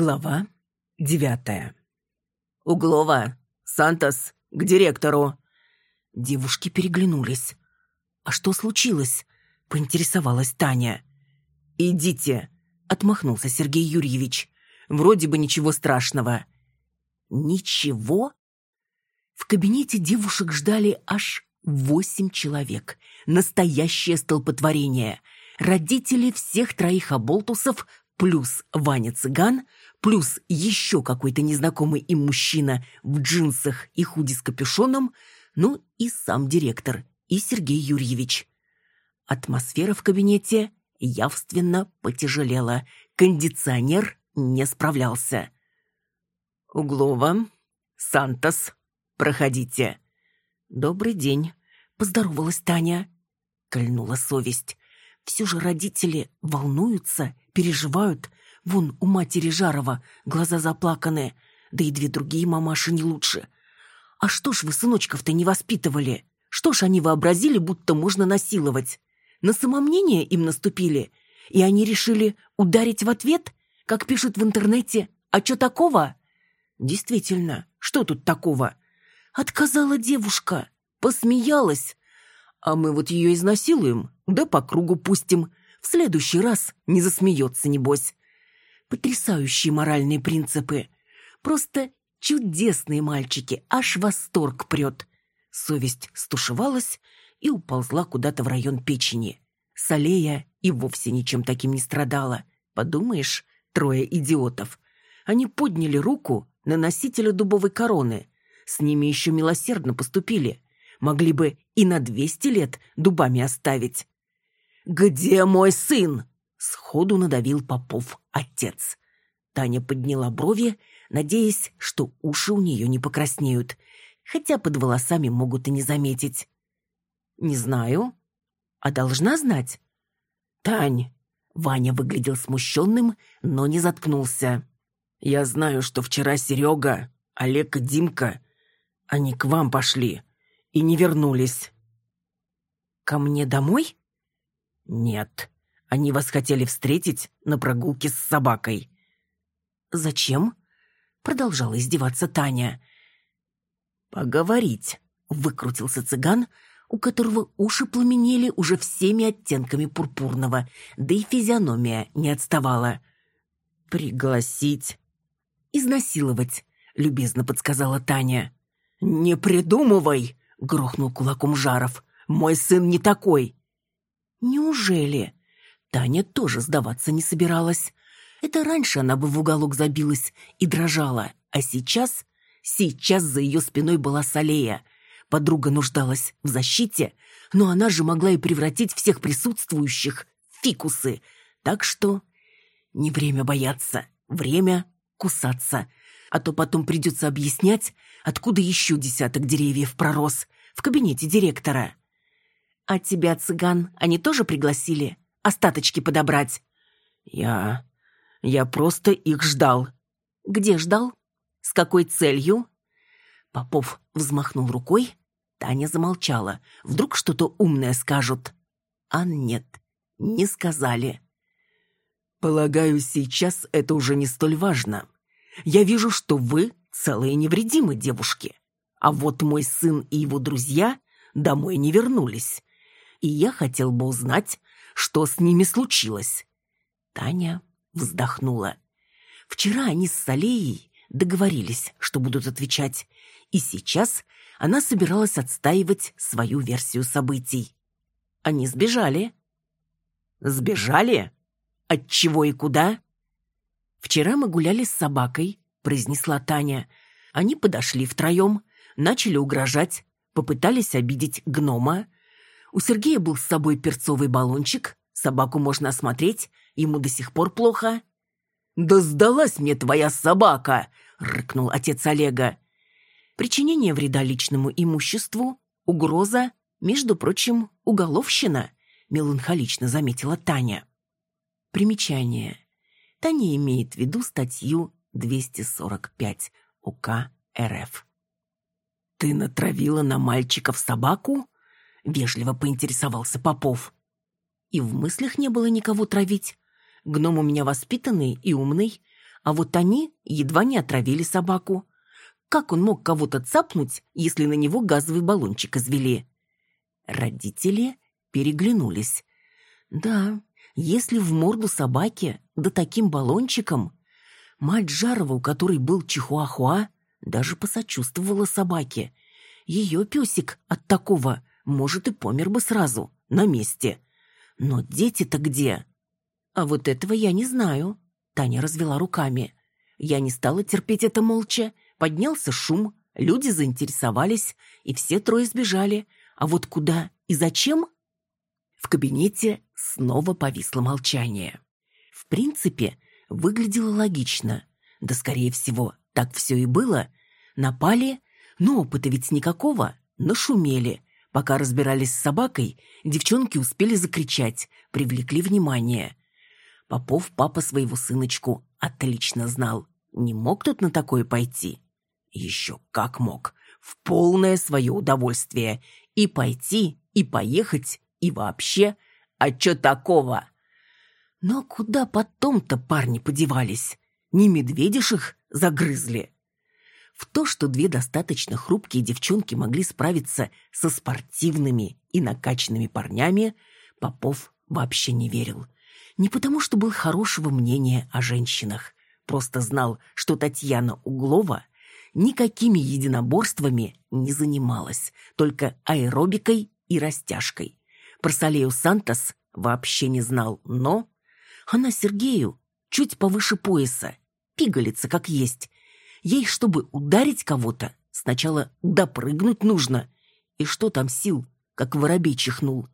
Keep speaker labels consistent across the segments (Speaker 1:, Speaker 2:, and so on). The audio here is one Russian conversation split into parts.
Speaker 1: Глава девятая.
Speaker 2: «Углова! Сантос! К директору!»
Speaker 1: Девушки переглянулись. «А что случилось?» — поинтересовалась Таня.
Speaker 2: «Идите!»
Speaker 1: — отмахнулся Сергей Юрьевич. «Вроде бы ничего страшного».
Speaker 2: «Ничего?»
Speaker 1: В кабинете девушек ждали аж восемь человек. Настоящее столпотворение. Родители всех троих оболтусов плюс Ваня Цыган, плюс еще какой-то незнакомый им мужчина в джинсах и худи с капюшоном, ну и сам директор, и Сергей Юрьевич. Атмосфера в кабинете явственно потяжелела. Кондиционер не справлялся.
Speaker 2: «Углова, Сантос, проходите».
Speaker 1: «Добрый день», — поздоровалась Таня. Кольнула совесть. Все же родители волнуются, переживают. Вон у матери Жарова глаза заплаканы, да и две другие мамаши не лучше. А что ж вы сыночков-то не воспитывали? Что ж они вообразили, будто можно насиловать? На самомнение им наступили, и они решили ударить в ответ, как пишут в интернете. А что такого? Действительно, что тут такого? Отказала девушка, посмеялась, а мы вот ее изнасилуем, да по кругу пустим. В следующий раз не засмеется, небось. Потрясающие моральные принципы. Просто чудесные мальчики, аж восторг прет. Совесть стушевалась и уползла куда-то в район печени. Салея и вовсе ничем таким не страдала. Подумаешь, трое идиотов. Они подняли руку на носителя дубовой короны. С ними еще милосердно поступили могли бы и на двести лет дубами оставить. «Где мой сын?» — сходу надавил Попов отец. Таня подняла брови, надеясь, что уши у нее не покраснеют, хотя под волосами могут и не заметить. «Не знаю. А должна знать?» «Тань!» — Ваня выглядел смущенным, но не заткнулся. «Я знаю, что вчера Серега, Олег и Димка, они к вам пошли и не вернулись. Ко мне домой? Нет. Они вас хотели встретить на прогулке с собакой. Зачем? Продолжала издеваться Таня. Поговорить, выкрутился цыган, у которого уши пламенели уже всеми оттенками пурпурного, да и физиономия не отставала. «Пригласить?» «Изнасиловать», — любезно подсказала Таня. «Не придумывай!» — грохнул кулаком Жаров. «Мой сын не такой!» «Неужели?» Таня тоже сдаваться не собиралась. Это раньше она бы в уголок забилась и дрожала, а сейчас... Сейчас за ее спиной была Салея. Подруга нуждалась в защите, но она же могла и превратить всех присутствующих в фикусы. Так что не время бояться, время кусаться а то потом придется объяснять, откуда еще десяток деревьев пророс в кабинете директора. А тебя, цыган, они тоже пригласили? Остаточки подобрать? Я... я просто их ждал. Где ждал? С какой целью? Попов взмахнул рукой. Таня замолчала. Вдруг что-то умное скажут. А нет, не сказали. Полагаю, сейчас это уже не столь важно. Я вижу, что вы целые невредимы, девушки. А вот мой сын и его друзья домой не вернулись. И я хотел бы узнать, что с ними случилось. Таня вздохнула. Вчера они с Салеей договорились, что будут отвечать, и сейчас она собиралась отстаивать свою версию событий. Они сбежали. Сбежали? От чего и куда? «Вчера мы гуляли с собакой», — произнесла Таня. Они подошли втроем, начали угрожать, попытались обидеть гнома. У Сергея был с собой перцовый баллончик, собаку можно осмотреть, ему до сих пор плохо. «Да сдалась мне твоя собака!» — рыкнул отец Олега. Причинение вреда личному имуществу, угроза, между прочим, уголовщина, меланхолично заметила Таня. Примечание. Таня имеет в виду статью 245 УК РФ. «Ты натравила на мальчиков собаку?» — вежливо поинтересовался Попов. И в мыслях не было никого травить. Гном у меня воспитанный и умный, А вот они едва не отравили собаку. Как он мог кого-то цапнуть, если на него газовый баллончик извели? Родители переглянулись. Да, если в морду собаки, да таким баллончиком... Мать Жарова, у которой был чихуахуа, даже посочувствовала собаке. Ее песик от такого, может, и помер бы сразу, на месте. Но дети-то где? А вот этого я не знаю. Таня развела руками. Я не стала терпеть это молча. Поднялся шум, люди заинтересовались, и все трое сбежали. А вот куда и зачем? В кабинете снова повисло молчание. В принципе, выглядело логично. Да, скорее всего, так все и было. Напали, но опыта ведь никакого, нашумели. Пока разбирались с собакой, девчонки успели закричать, привлекли внимание. Попов папа своего сыночку отлично знал. Не мог тут на такое пойти? Еще как мог. В полное свое удовольствие. И пойти, и поехать, и вообще. А чё такого? Но куда потом-то парни подевались? Не медведишь их загрызли? В то, что две достаточно хрупкие девчонки могли справиться со спортивными и накачанными парнями, Попов вообще не верил. Не потому, что был хорошего мнения о женщинах. Просто знал, что Татьяна Углова никакими единоборствами не занималась, только аэробикой и растяжкой. Про Салею Сантос вообще не знал, но... Она Сергею чуть повыше пояса, пигалица как есть. Ей, чтобы ударить кого-то, сначала допрыгнуть нужно. И что там сил, как воробей чихнул.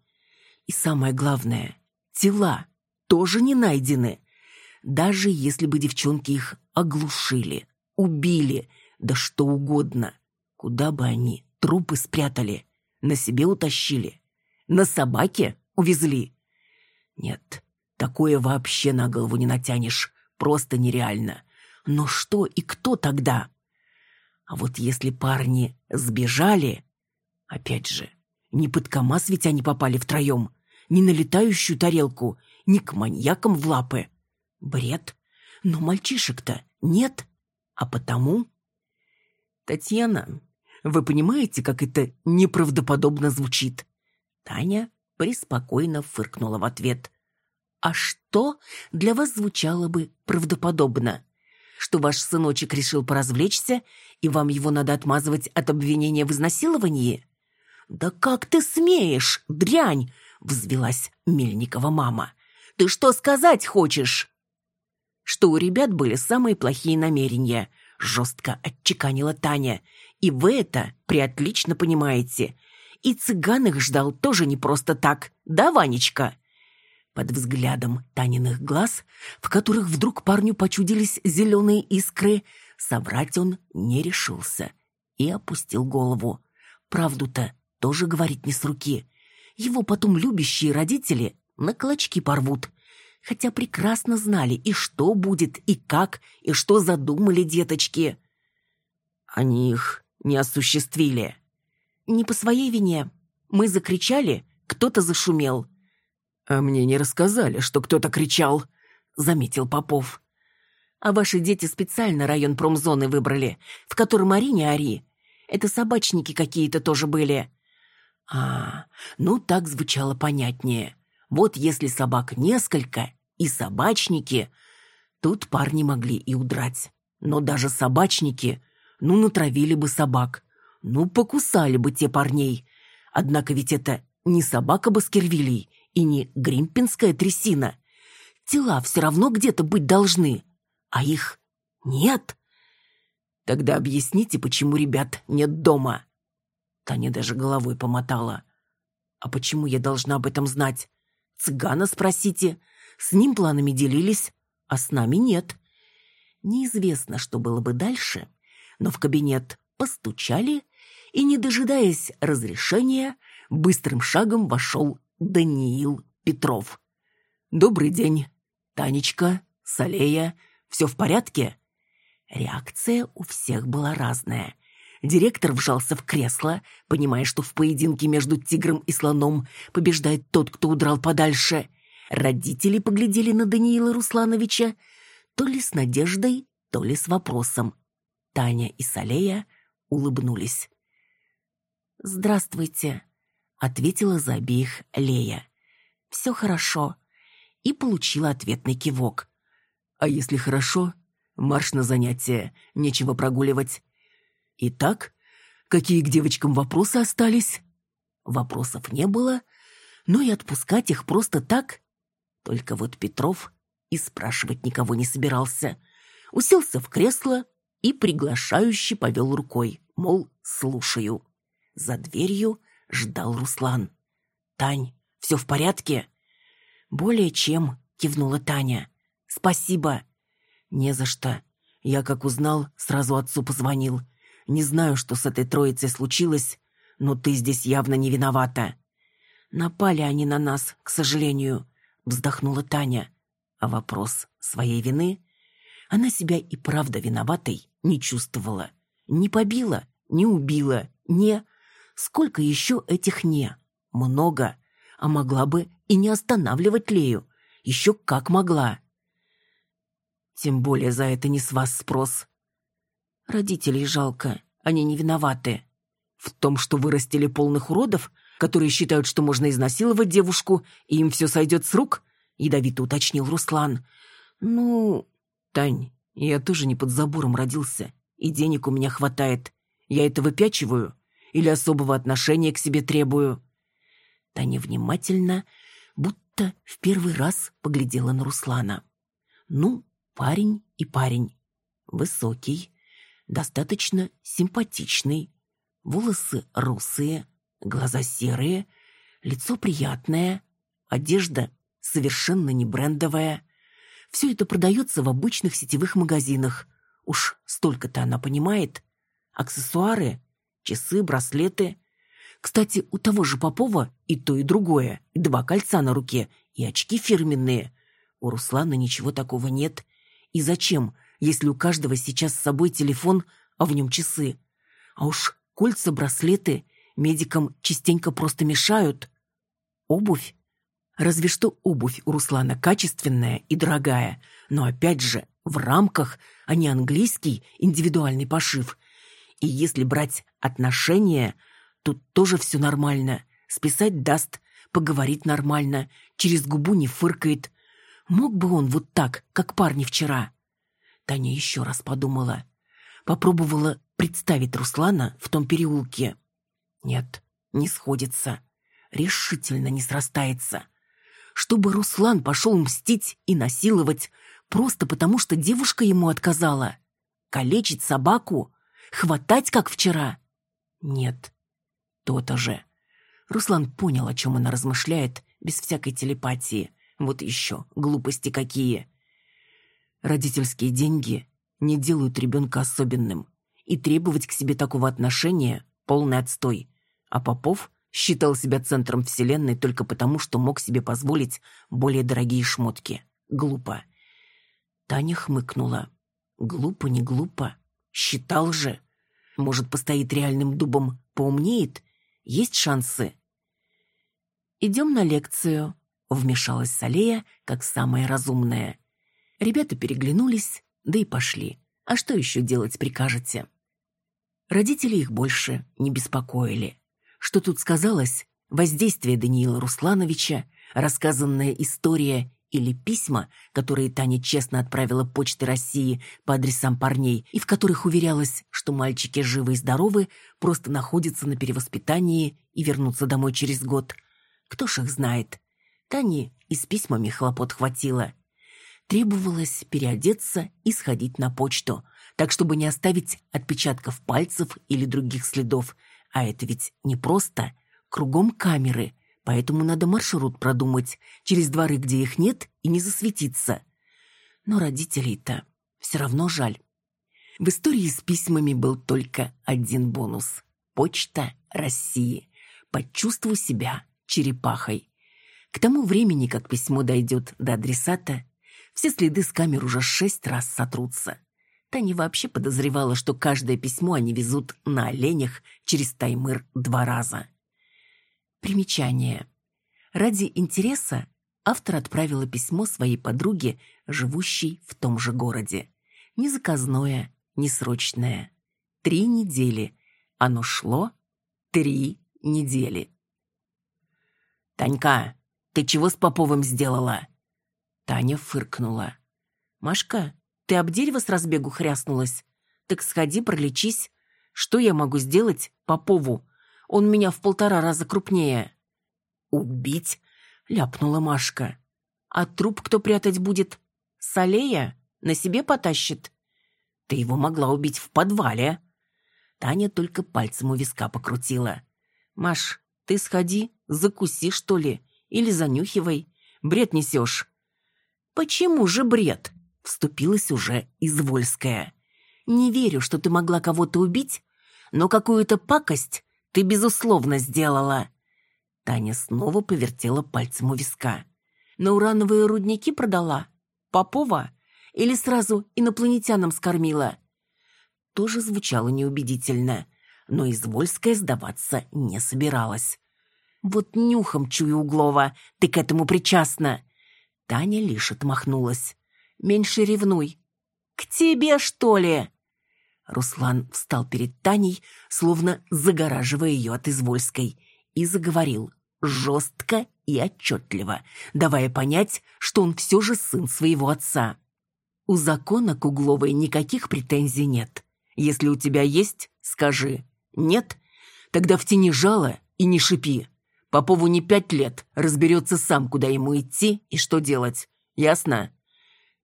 Speaker 1: И самое главное, тела тоже не найдены. Даже если бы девчонки их оглушили, убили, да что угодно. Куда бы они трупы спрятали? На себе утащили? На собаке увезли? Нет, такое вообще на голову не натянешь. Просто нереально. Но что и кто тогда? А вот если парни сбежали... Опять же, не под КамАЗ ведь они попали втроем, не на летающую тарелку, ни к маньякам в лапы. Бред. Но мальчишек-то нет. А потому... Татьяна, вы понимаете, как это неправдоподобно звучит? Таня преспокойно фыркнула в ответ. А что для вас звучало бы правдоподобно? Что ваш сыночек решил поразвлечься, и вам его надо отмазывать от обвинения в изнасиловании? Да как ты смеешь, дрянь! взвелась Мельникова мама. Ты что сказать хочешь?» Что у ребят были самые плохие намерения, жестко отчеканила Таня. И вы это приотлично понимаете. И цыган их ждал тоже не просто так, да, Ванечка?» Под взглядом Таниных глаз, в которых вдруг парню почудились зеленые искры, соврать он не решился и опустил голову. Правду-то тоже говорить не с руки. Его потом любящие родители на клочки порвут. Хотя прекрасно знали и что будет, и как, и что задумали деточки. Они их не осуществили. Не по своей вине. Мы закричали, кто-то зашумел. «А мне не рассказали, что кто-то кричал», — заметил Попов. «А ваши дети специально район промзоны выбрали, в котором ори не ори. Это собачники какие-то тоже были». «А, ну так звучало понятнее. Вот если собак несколько и собачники, тут парни могли и удрать. Но даже собачники, ну, натравили бы собак, ну, покусали бы те парней. Однако ведь это не собака Баскервилей и не гримпинская трясина. Тела все равно где-то быть должны, а их нет. Тогда объясните, почему ребят нет дома. Таня даже головой помотала. А почему я должна об этом знать? Цыгана спросите. С ним планами делились, а с нами нет. Неизвестно, что было бы дальше, но в кабинет постучали, и, не дожидаясь разрешения, быстрым шагом вошел Даниил Петров. «Добрый день. Танечка, Салея, все в порядке?» Реакция у всех была разная. Директор вжался в кресло, понимая, что в поединке между тигром и слоном побеждает тот, кто удрал подальше. Родители поглядели на Даниила Руслановича. то ли с надеждой, то ли с вопросом. Таня и Салея улыбнулись. «Здравствуйте», — ответила за обеих Лея. «Все хорошо», и получила ответный кивок.
Speaker 2: «А если хорошо, марш на занятия, нечего прогуливать». «Итак, какие к девочкам вопросы остались?»
Speaker 1: Вопросов не было, но и отпускать их просто так. Только вот Петров и спрашивать никого не собирался. Уселся в кресло и приглашающе повел рукой, мол, слушаю. За дверью ждал Руслан. «Тань, все в порядке?» «Более чем», — кивнула Таня. «Спасибо». «Не за что. Я, как узнал, сразу отцу позвонил. Не знаю, что с этой троицей случилось, но ты здесь явно не виновата». «Напали они на нас, к сожалению», — вздохнула Таня. А вопрос своей вины? Она себя и правда виноватой не чувствовала. Не побила, не убила, не... Сколько еще этих «не»? Много. А могла бы и не останавливать Лею. Еще как могла. Тем более за это не с вас спрос. Родителей жалко, они не виноваты. В том, что вырастили полных уродов, которые считают, что можно изнасиловать девушку, и им все сойдет с рук, ядовито уточнил Руслан. Ну, Тань, я тоже не под забором родился, и денег у меня хватает. Я это выпячиваю или особого отношения к себе требую?» Таня внимательно, будто в первый раз поглядела на Руслана. «Ну, парень и парень. Высокий, достаточно симпатичный, волосы русые, глаза серые, лицо приятное, одежда совершенно не брендовая. Все это продается в обычных сетевых магазинах. Уж столько-то она понимает. Аксессуары часы, браслеты. Кстати, у того же Попова и то, и другое, и два кольца на руке, и очки фирменные. У Руслана ничего такого нет. И зачем, если у каждого сейчас с собой телефон, а в нем часы? А уж кольца, браслеты медикам частенько просто мешают. Обувь? Разве что обувь у Руслана качественная и дорогая, но опять же в рамках, а не английский индивидуальный пошив. И если брать отношения, тут тоже все нормально. Списать даст, поговорить нормально, через губу не фыркает. Мог бы он вот так, как парни вчера? Таня еще раз подумала. Попробовала представить Руслана в том переулке. Нет, не сходится. Решительно не срастается. Чтобы Руслан пошел мстить и насиловать просто потому, что девушка ему отказала. Калечить собаку? Хватать, как вчера? Нет, то-то же. Руслан понял, о чем она размышляет, без всякой телепатии. Вот еще, глупости какие. Родительские деньги не делают ребенка особенным. И требовать к себе такого отношения – полный отстой. А Попов считал себя центром вселенной только потому, что мог себе позволить более дорогие шмотки. Глупо. Таня хмыкнула. Глупо, не глупо. Считал же. Может, постоит реальным дубом, поумнеет? Есть шансы? «Идем на лекцию», — вмешалась Салея, как самая разумная. Ребята переглянулись, да и пошли. А что еще делать прикажете? Родители их больше не беспокоили. Что тут сказалось? Воздействие Даниила Руслановича, рассказанная история или письма, которые Таня честно отправила Почты России по адресам парней и в которых уверялась, что мальчики живы и здоровы, просто находятся на перевоспитании и вернутся домой через год. Кто ж их знает? Тане и с письмами хлопот хватило. Требовалось переодеться и сходить на почту, так чтобы не оставить отпечатков пальцев или других следов. А это ведь не просто. Кругом камеры – поэтому надо маршрут продумать, через дворы, где их нет, и не засветиться. Но родителей-то все равно жаль. В истории с письмами был только один бонус. Почта России. Почувствуй себя черепахой. К тому времени, как письмо дойдет до адресата, все следы с камер уже шесть раз сотрутся. Таня вообще подозревала, что каждое письмо они везут на оленях через Таймыр два раза. Примечание. Ради интереса автор отправила письмо своей подруге живущий в том же городе. Ни заказное, ни срочное. Три недели. Оно шло три недели. «Танька, ты чего с Поповым сделала?» Таня фыркнула. «Машка, ты об дерево с разбегу хряснулась? Так сходи, пролечись. Что я могу сделать Попову? Он меня в полтора раза крупнее». «Убить?» — ляпнула Машка. «А труп кто прятать будет? Салея? На себе потащит?» «Ты его могла убить в подвале». Таня только пальцем у виска покрутила. «Маш, ты сходи, закуси, что ли, или занюхивай. Бред несешь». «Почему же бред?» — вступилась уже Извольская. «Не верю, что ты могла кого-то убить, но какую-то пакость ты, безусловно, сделала». Таня снова повертела пальцем у виска. «На урановые рудники продала? Попова? Или сразу инопланетянам скормила?» Тоже звучало неубедительно, но Извольская сдаваться не собиралась. «Вот нюхом чую Углова, ты к этому причастна!» Таня лишь отмахнулась. «Меньше ревнуй». «К тебе, что ли?» Руслан встал перед Таней, словно загораживая ее от Извольской, и заговорил жестко и отчетливо, давая понять, что он все же сын своего отца. «У закона к Угловой никаких претензий нет. Если у тебя есть, скажи. Нет? Тогда втяни жало и не шипи. Попову не пять лет, разберется сам, куда ему идти и что делать. Ясно?»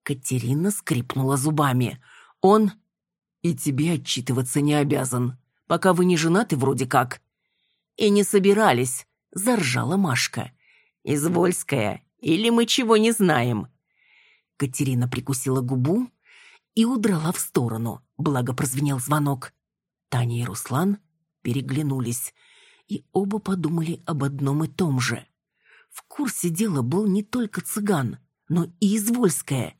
Speaker 1: Катерина скрипнула зубами. «Он...» «И тебе отчитываться не обязан. Пока вы не женаты вроде как». «И не собирались», — заржала Машка. «Извольская, или мы чего не знаем?» Катерина прикусила губу и удрала в сторону, благо прозвенел звонок. Таня и Руслан переглянулись — и оба подумали об одном и том же. В курсе дела был не только цыган, но и Извольская,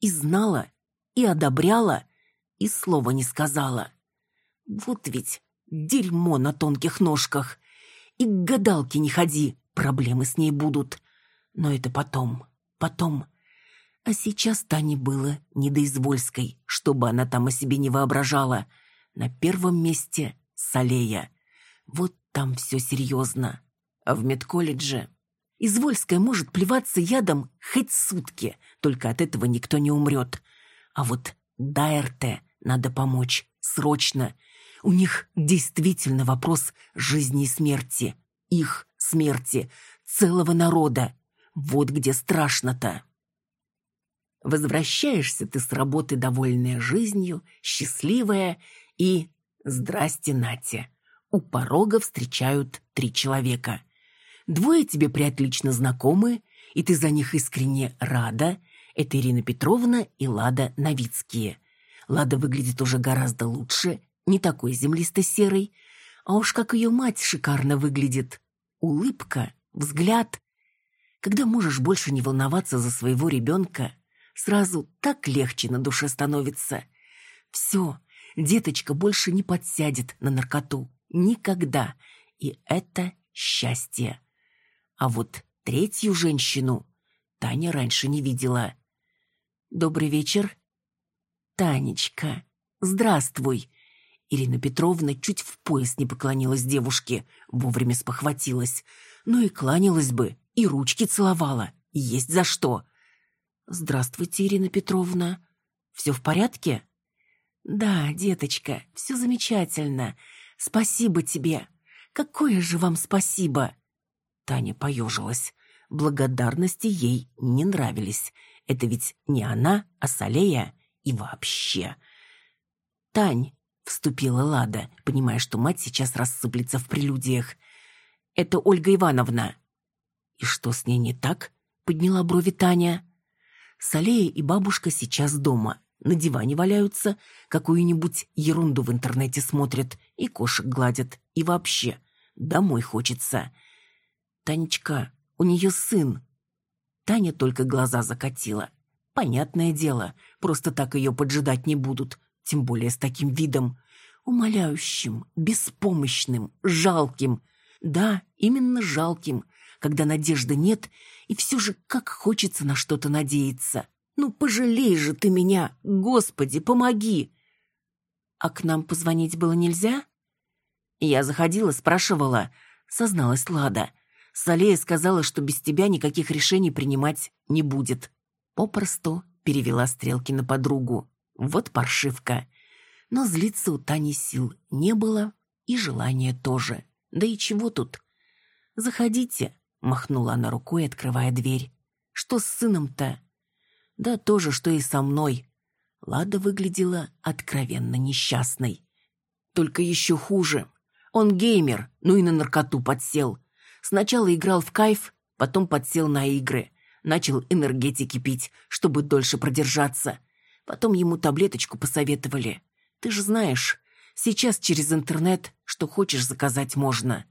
Speaker 1: и знала, и одобряла, и слова не сказала. Вот ведь дерьмо на тонких ножках. И к гадалке не ходи, проблемы с ней будут. Но это потом, потом. А сейчас Тане было не до Извольской, чтобы она там о себе не воображала. На первом месте Салея. Вот там все серьезно. А в медколледже... Извольская может плеваться ядом хоть сутки, только от этого никто не умрет. А вот Дайрте надо помочь, срочно. У них действительно вопрос жизни и смерти. Их смерти, целого народа. Вот где страшно-то. Возвращаешься ты с работы, довольная жизнью, счастливая, и... Здрасте, Натя у порога встречают три человека. Двое тебе приотлично знакомы, и ты за них искренне рада. Это Ирина Петровна и Лада Новицкие. Лада выглядит уже гораздо лучше, не такой землисто-серой. А уж как ее мать шикарно выглядит. Улыбка, взгляд. Когда можешь больше не волноваться за своего ребенка, сразу так легче на душе становится. Все, деточка больше не подсядет на наркоту. Никогда. И это счастье. А вот третью женщину Таня раньше не видела. «Добрый вечер». «Танечка, здравствуй». Ирина Петровна чуть в пояс не поклонилась девушке, вовремя спохватилась. Ну и кланялась бы, и ручки целовала. Есть за что. «Здравствуйте, Ирина Петровна. Все в порядке?» «Да, деточка, все замечательно. Спасибо тебе! Какое же вам спасибо!» Таня поежилась. Благодарности ей не нравились. Это ведь не она, а Салея. И вообще... «Тань», — вступила Лада, понимая, что мать сейчас рассыплется в прелюдиях. «Это Ольга Ивановна». «И что с ней не так?» — подняла брови Таня. «Салея и бабушка сейчас дома на диване валяются, какую-нибудь ерунду в интернете смотрят и кошек гладят. И вообще, домой хочется. Танечка, у нее сын. Таня только глаза закатила. Понятное дело, просто так ее поджидать не будут, тем более с таким видом. Умоляющим, беспомощным, жалким. Да, именно жалким, когда надежды нет, и все же как хочется на что-то надеяться. Ну, пожалей же ты меня! Господи, помоги!» «А к нам позвонить было нельзя?» Я заходила, спрашивала, созналась Лада. Салея сказала, что без тебя никаких решений принимать не будет. Попросту перевела стрелки на подругу. Вот паршивка. Но злиться у Тани сил не было, и желания тоже. Да и чего тут? «Заходите», — махнула она рукой, открывая дверь. «Что с сыном-то?» «Да то же, что и со мной». Лада выглядела откровенно несчастной. «Только еще хуже. Он геймер, ну и на наркоту подсел. Сначала играл в кайф, потом подсел на игры. Начал энергетики пить, чтобы дольше продержаться. Потом ему таблеточку посоветовали. Ты же знаешь, сейчас через интернет что хочешь заказать можно.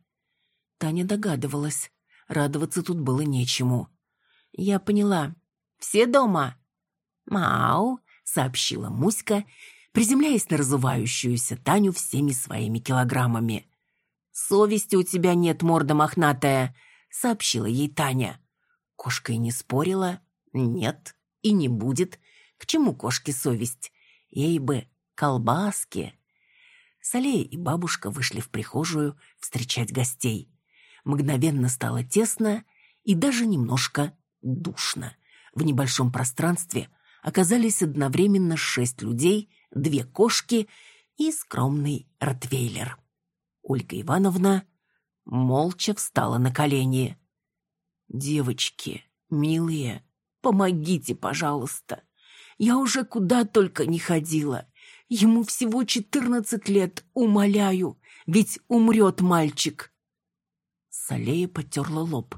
Speaker 1: Таня догадывалась. Радоваться тут было нечему. Я поняла. «Все дома?» «Мау», — сообщила Муська, приземляясь на разувающуюся Таню всеми своими килограммами. «Совести у тебя нет, морда мохнатая», — сообщила ей Таня. Кошка и не спорила. «Нет, и не будет. К чему кошке совесть? Ей бы колбаски». Салея и бабушка вышли в прихожую встречать гостей. Мгновенно стало тесно и даже немножко душно. В небольшом пространстве оказались одновременно шесть людей, две кошки и скромный ротвейлер. Ольга Ивановна молча встала на колени. «Девочки, милые, помогите, пожалуйста. Я уже куда только не ходила. Ему всего четырнадцать лет, умоляю, ведь умрет мальчик». Салея потерла лоб.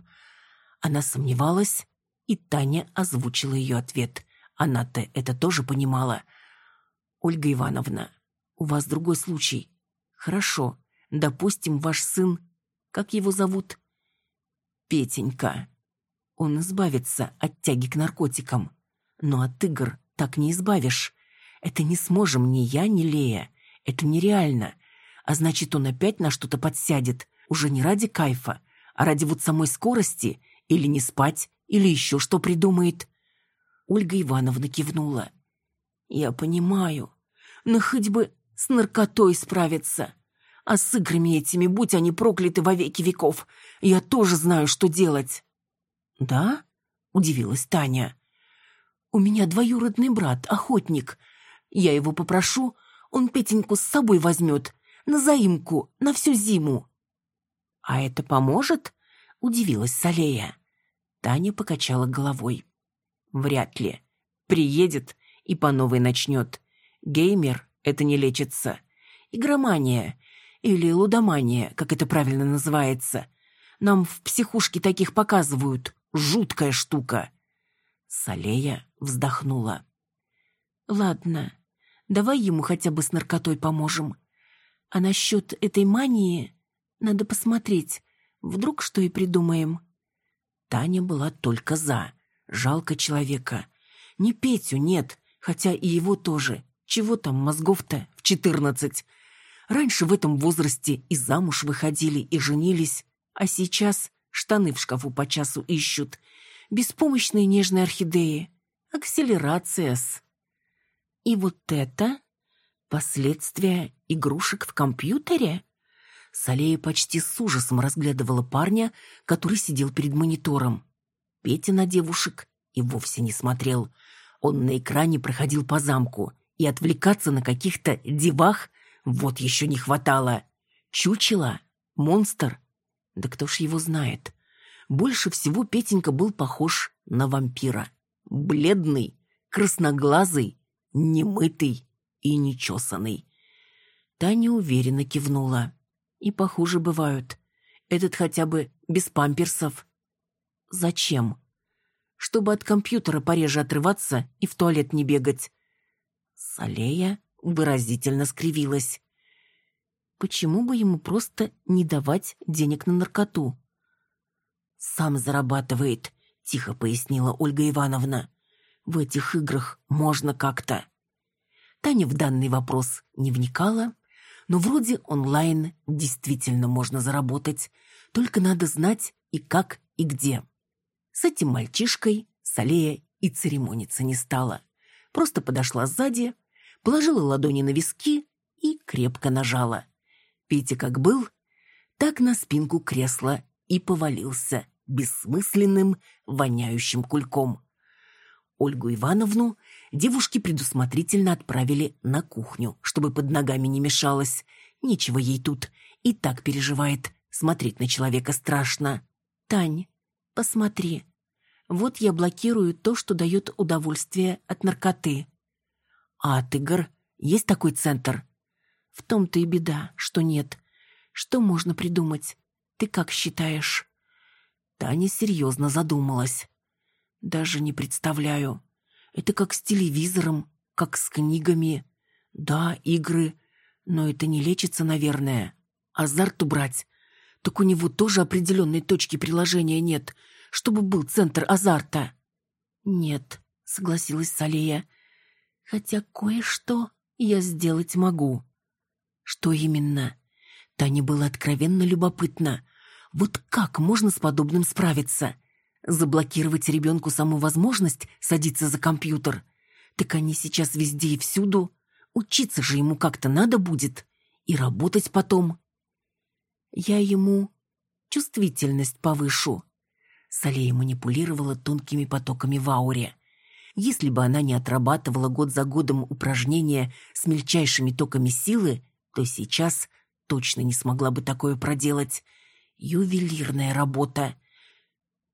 Speaker 1: Она сомневалась, и Таня озвучила ее ответ. Она-то это тоже понимала. «Ольга Ивановна, у вас другой случай. Хорошо, Допустим, ваш сын... Как его зовут? Петенька. Он избавится от тяги к наркотикам. Но от игр так не избавишь. Это не сможем ни я, ни Лея. Это нереально. А значит, он опять на что-то подсядет. Уже не ради кайфа, а ради вот самой скорости. Или не спать, или еще что придумает. Ольга Ивановна кивнула. «Я понимаю. Но хоть бы с наркотой справиться. А с играми этими, будь они прокляты во веки веков, я тоже знаю, что делать». «Да?» — удивилась Таня. «У меня двоюродный брат, охотник. Я его попрошу, он Петеньку с собой возьмет, на заимку, на всю зиму». «А это поможет?» — удивилась Салея. Таня покачала головой. «Вряд ли. Приедет и по новой начнет. Геймер — это не лечится. Игромания или лудомания, как это правильно называется. Нам в психушке таких показывают. Жуткая штука. Салея вздохнула. Ладно, давай ему хотя бы с наркотой поможем. А насчет этой мании надо посмотреть. Вдруг что и придумаем. Таня была только за. Жалко человека. Не Петю, нет, хотя и его тоже. Чего там мозгов-то в четырнадцать? Раньше в этом возрасте и замуж выходили, и женились, а сейчас штаны в шкафу по часу ищут. Беспомощные нежные орхидеи. Акселерация-с. И вот это последствия игрушек в компьютере? Салея почти с ужасом разглядывала парня, который сидел перед монитором. Петя на девушек и вовсе не смотрел. Он на экране проходил по замку, и отвлекаться на каких-то девах вот еще не хватало. Чучело? Монстр? Да кто ж его знает? Больше всего Петенька был похож на вампира. Бледный, красноглазый, немытый и нечесанный. Таня уверенно кивнула. И похуже бывают. Этот хотя бы без памперсов. Зачем? Чтобы от компьютера пореже отрываться и в туалет не бегать. Салея выразительно скривилась. Почему бы ему просто не давать денег на наркоту? «Сам зарабатывает», — тихо пояснила Ольга Ивановна. «В этих играх можно как-то». Таня в данный вопрос не вникала, но вроде онлайн действительно можно заработать, только надо знать и как, и где. С этим мальчишкой Салея и церемониться не стала. Просто подошла сзади, положила ладони на виски и крепко нажала. Петя как был, так на спинку кресла и повалился бессмысленным, воняющим кульком. Ольгу Ивановну девушки предусмотрительно отправили на кухню, чтобы под ногами не мешалось. Нечего ей тут, и так переживает. Смотреть на человека страшно. «Тань, посмотри. Вот я блокирую то, что дает удовольствие от наркоты». «А от игр есть такой центр?» «В том-то и беда, что нет. Что можно придумать? Ты как считаешь?» Таня серьезно задумалась. «Даже не представляю. Это как с телевизором, как с книгами. Да, игры, но это не лечится, наверное. Азарт убрать. Так у него тоже определенной точки приложения нет, чтобы был центр азарта». «Нет», — согласилась Салея. «Хотя кое-что я сделать могу». «Что именно?» Тане было откровенно любопытно. Вот как можно с подобным справиться? Заблокировать ребенку саму возможность садиться за компьютер? Так они сейчас везде и всюду. Учиться же ему как-то надо будет. И работать потом. Я ему чувствительность повышу. Салея манипулировала тонкими потоками в ауре. Если бы она не отрабатывала год за годом упражнения с мельчайшими токами силы, то сейчас точно не смогла бы такое проделать. Ювелирная работа.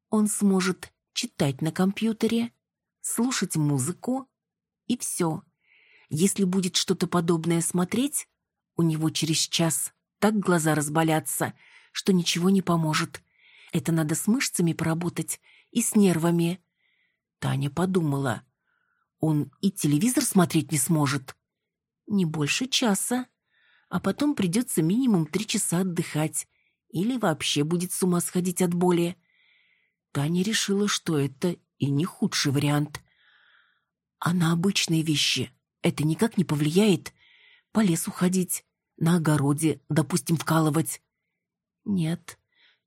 Speaker 1: Он сможет читать на компьютере, слушать музыку и все. Если будет что-то подобное смотреть, у него через час так глаза разболятся, что ничего не поможет. Это надо с мышцами поработать и с нервами. Таня подумала. Он и телевизор смотреть не сможет. Не больше часа а потом придется минимум три часа отдыхать, или вообще будет с ума сходить от боли. Таня решила, что это и не худший вариант. А на обычные вещи это никак не повлияет. По лесу ходить, на огороде, допустим, вкалывать. Нет,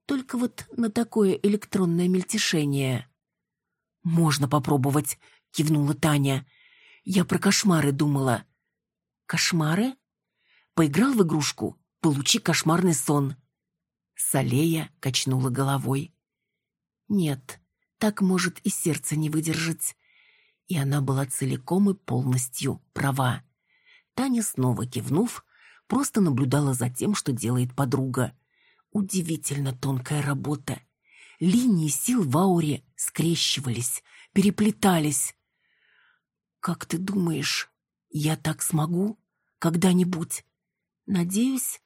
Speaker 1: только вот на такое электронное мельтешение. «Можно попробовать», — кивнула Таня. «Я про кошмары думала». «Кошмары?» Поиграл в игрушку, получи кошмарный сон. Салея качнула головой. Нет, так может и сердце не выдержать. И она была целиком и полностью права. Таня, снова кивнув, просто наблюдала за тем, что делает подруга. Удивительно тонкая работа. Линии сил в ауре скрещивались, переплетались. «Как ты думаешь, я так смогу? Когда-нибудь?» Надеюсь,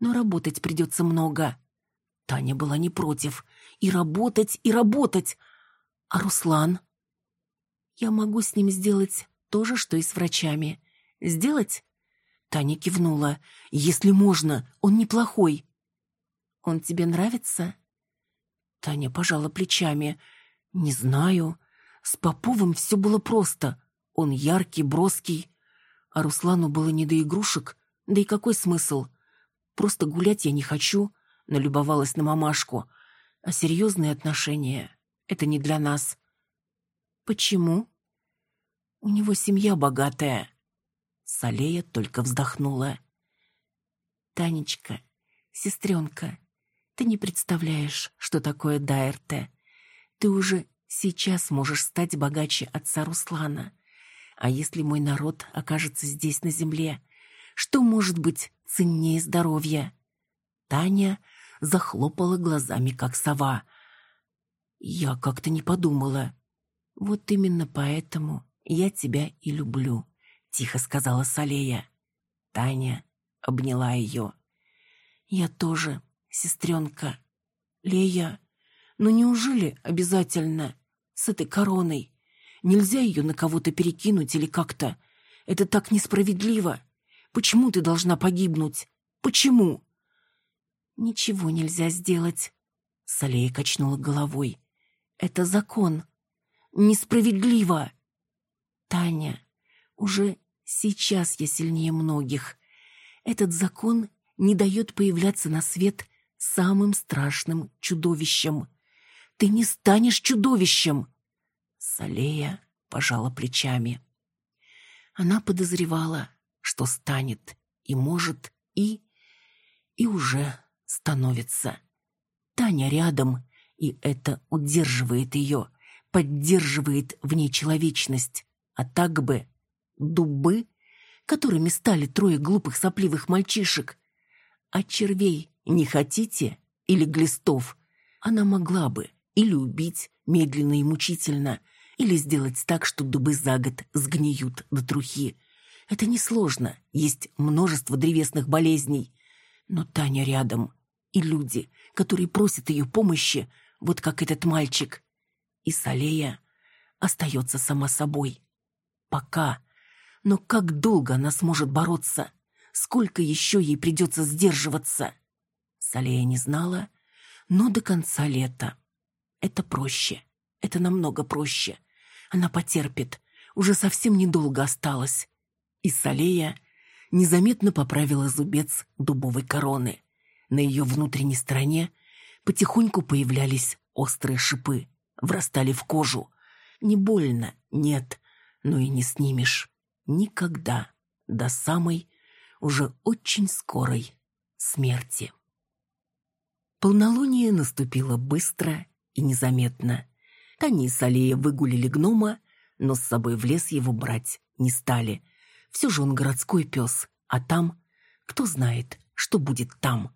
Speaker 1: но работать придется много. Таня была не против. И работать, и работать. А Руслан? Я могу с ним сделать то же, что и с врачами. Сделать? Таня кивнула. Если можно, он неплохой. Он тебе нравится? Таня пожала плечами. Не знаю. С Поповым все было просто. Он яркий, броский. А Руслану было не до игрушек, да и какой смысл? Просто гулять я не хочу, налюбовалась на мамашку. А серьезные отношения — это не для нас. Почему? У него семья богатая. Салея только вздохнула. Танечка, сестренка, ты не представляешь, что такое Дайрте. Ты уже сейчас можешь стать богаче отца Руслана. А если мой народ окажется здесь на земле, что может быть ценнее здоровья? Таня захлопала глазами, как сова. Я как-то не подумала. Вот именно поэтому я тебя и люблю, тихо сказала Салея. Таня обняла ее. Я тоже, сестренка. Лея, ну неужели обязательно с этой короной? Нельзя ее на кого-то перекинуть или как-то? Это так несправедливо. Почему ты должна погибнуть? Почему?» «Ничего нельзя сделать», — Салея качнула головой. «Это закон. Несправедливо!» «Таня, уже сейчас я сильнее многих. Этот закон не дает появляться на свет самым страшным чудовищем. Ты не станешь чудовищем!» Салея пожала плечами. Она подозревала, что станет и может, и... и уже становится. Таня рядом, и это удерживает ее, поддерживает в ней человечность. А так бы дубы, которыми стали трое глупых сопливых мальчишек. А червей не хотите? Или глистов? Она могла бы или убить медленно и мучительно, или сделать так, что дубы за год сгниют до трухи. Это несложно, есть множество древесных болезней. Но Таня рядом, и люди, которые просят ее помощи, вот как этот мальчик. И Салея остается сама собой. Пока. Но как долго она сможет бороться? Сколько еще ей придется сдерживаться? Салея не знала, но до конца лета. Это проще. Это намного проще. Она потерпит. Уже совсем недолго осталось. И Салея незаметно поправила зубец дубовой короны. На ее внутренней стороне потихоньку появлялись острые шипы, врастали в кожу. Не больно, нет, но и не снимешь. Никогда, до самой, уже очень скорой смерти. Полнолуние наступило быстро и незаметно. Таня и Салея выгулили гнома, но с собой в лес его брать не стали. Все же он городской пес, а там, кто знает, что будет там.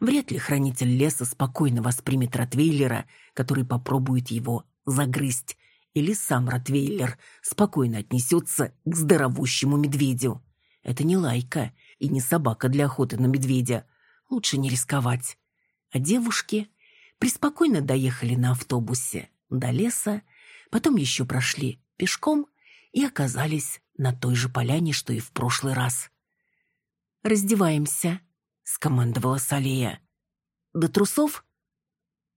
Speaker 1: Вряд ли хранитель леса спокойно воспримет Ротвейлера, который попробует его загрызть, или сам Ротвейлер спокойно отнесется к здоровущему медведю. Это не лайка и не собака для охоты на медведя. Лучше не рисковать. А девушки преспокойно доехали на автобусе до леса, потом еще прошли пешком и оказались на той же поляне, что и в прошлый раз. «Раздеваемся», — скомандовала Салея. «До трусов?»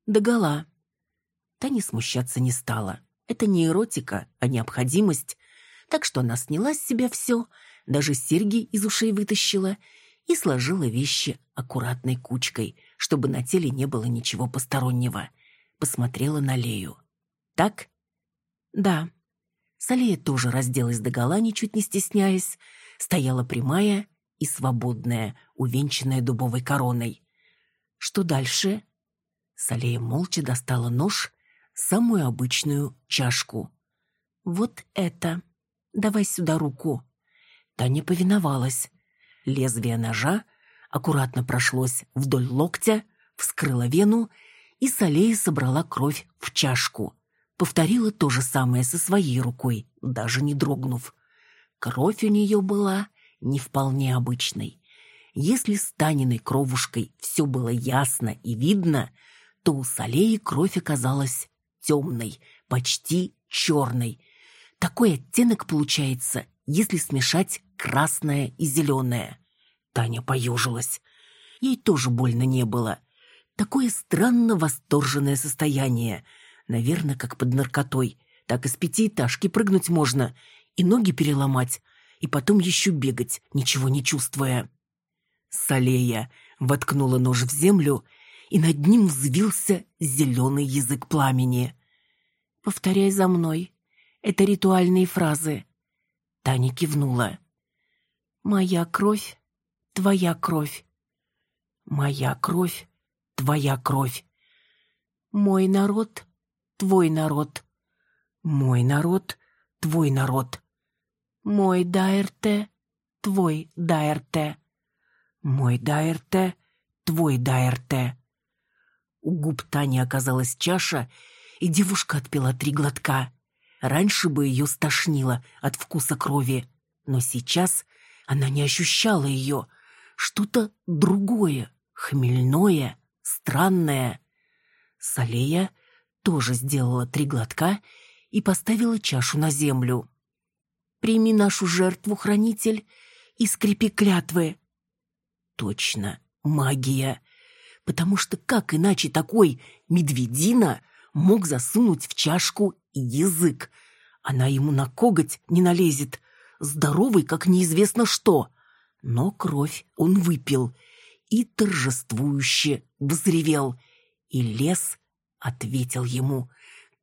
Speaker 1: «До гола». Таня смущаться не стала. Это не эротика, а необходимость. Так что она сняла с себя все, даже серьги из ушей вытащила и сложила вещи аккуратной кучкой, чтобы на теле не было ничего постороннего. Посмотрела на Лею. «Так?» «Да». Салея тоже разделась догола, ничуть не стесняясь, стояла прямая и свободная, увенчанная дубовой короной. «Что дальше?» Салея молча достала нож, самую обычную чашку. «Вот это! Давай сюда руку!» Таня повиновалась. Лезвие ножа аккуратно прошлось вдоль локтя, вскрыло вену, и Салея собрала кровь в чашку. Повторила то же самое со своей рукой, даже не дрогнув. Кровь у нее была не вполне обычной. Если с Таниной кровушкой все было ясно и видно, то у Салеи кровь оказалась темной, почти черной. Такой оттенок получается, если смешать красное и зеленое. Таня поежилась. Ей тоже больно не было. Такое странно восторженное состояние. Наверное, как под наркотой. Так из пятиэтажки прыгнуть можно. И ноги переломать. И потом еще бегать, ничего не чувствуя. Салея воткнула нож в землю, и над ним взвился зеленый язык пламени. «Повторяй за мной. Это ритуальные фразы». Таня кивнула. «Моя кровь, твоя кровь. Моя кровь, твоя кровь. Мой народ, твой народ. Мой народ, твой народ. Мой Дайрте, твой Дайрте. Мой Дайрте, твой Дайрте». У губ Тани оказалась чаша, и девушка отпила три глотка. Раньше бы ее стошнило от вкуса крови, но сейчас она не ощущала ее. Что-то другое, хмельное, странное. Салея тоже сделала три глотка и поставила чашу на землю. «Прими нашу жертву, хранитель, и скрипи клятвы». «Точно, магия. Потому что как иначе такой медведина мог засунуть в чашку язык. Она ему на коготь не налезет, здоровый, как неизвестно что. Но кровь он выпил и торжествующе взревел. И лес ответил ему.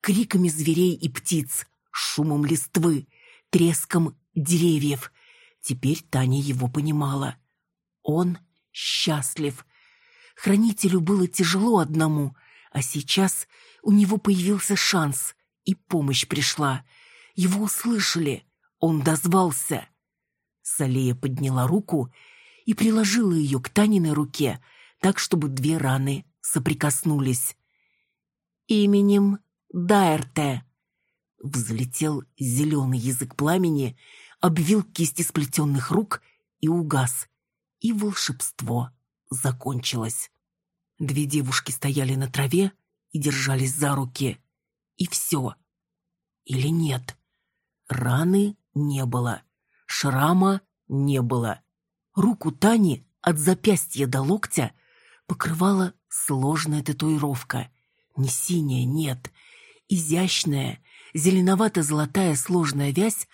Speaker 1: криками зверей и птиц, шумом листвы, треском деревьев. Теперь Таня его понимала. Он счастлив. Хранителю было тяжело одному, а сейчас у него появился шанс, и помощь пришла. Его услышали, он дозвался. Салея подняла руку и приложила ее к Таниной руке, так, чтобы две раны соприкоснулись. «Именем Дайрте!» Взлетел зеленый язык пламени, обвил кисти сплетенных рук и угас. И волшебство закончилось. Две девушки стояли на траве и держались за руки. И все. Или нет? Раны не было. Шрама не было. Руку Тани от запястья до локтя покрывала сложная татуировка. Не синяя, нет. Изящная, зеленовато-золотая сложная вязь,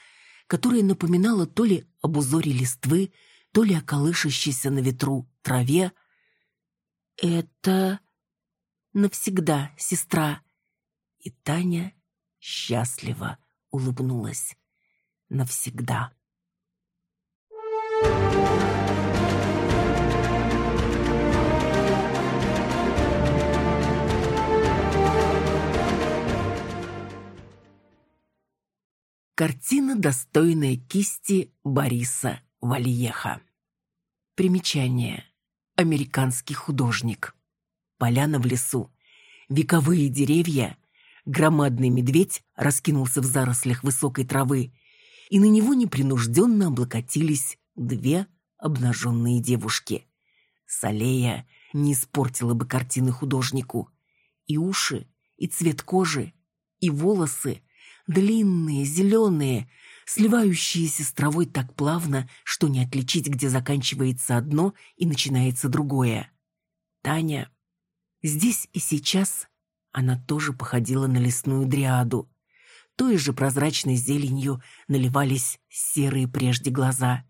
Speaker 1: которая напоминала то ли об узоре листвы, то ли о колышащейся на ветру траве. «Это навсегда, сестра». И Таня счастливо улыбнулась. Навсегда. Картина, достойная кисти Бориса Вальеха. Примечание. Американский художник. Поляна в лесу. Вековые деревья. Громадный медведь раскинулся в зарослях высокой травы, и на него непринужденно облокотились две обнаженные девушки. Салея не испортила бы картины художнику. И уши, и цвет кожи, и волосы длинные, зеленые, сливающиеся с травой так плавно, что не отличить, где заканчивается одно и начинается другое. Таня. Здесь и сейчас она тоже походила на лесную дриаду. Той же прозрачной зеленью наливались серые прежде глаза.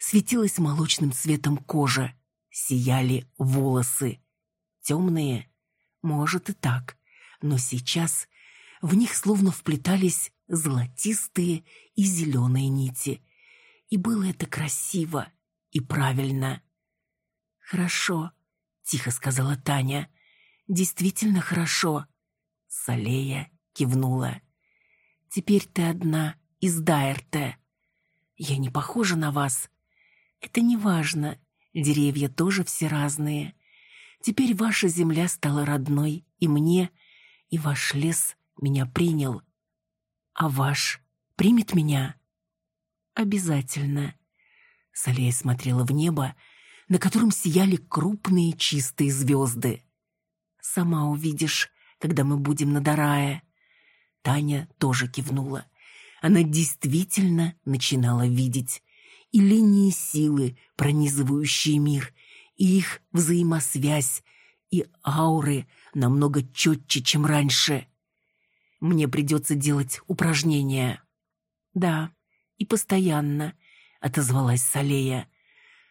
Speaker 1: Светилась молочным цветом кожа, сияли волосы. Темные? Может и так, но сейчас в них словно вплетались золотистые и зеленые нити. И было это красиво и правильно. «Хорошо», — тихо сказала Таня. «Действительно хорошо». Салея кивнула. «Теперь ты одна из Дайрте. Я не похожа на вас. Это не важно. Деревья тоже все разные. Теперь ваша земля стала родной и мне, и ваш лес меня принял. А ваш примет меня? Обязательно. Салея смотрела в небо, на котором сияли крупные чистые звезды. Сама увидишь, когда мы будем на Дарае. Таня тоже кивнула. Она действительно начинала видеть и линии силы, пронизывающие мир, и их взаимосвязь, и ауры намного четче, чем раньше. Мне придется делать упражнения». «Да, и постоянно», — отозвалась Салея.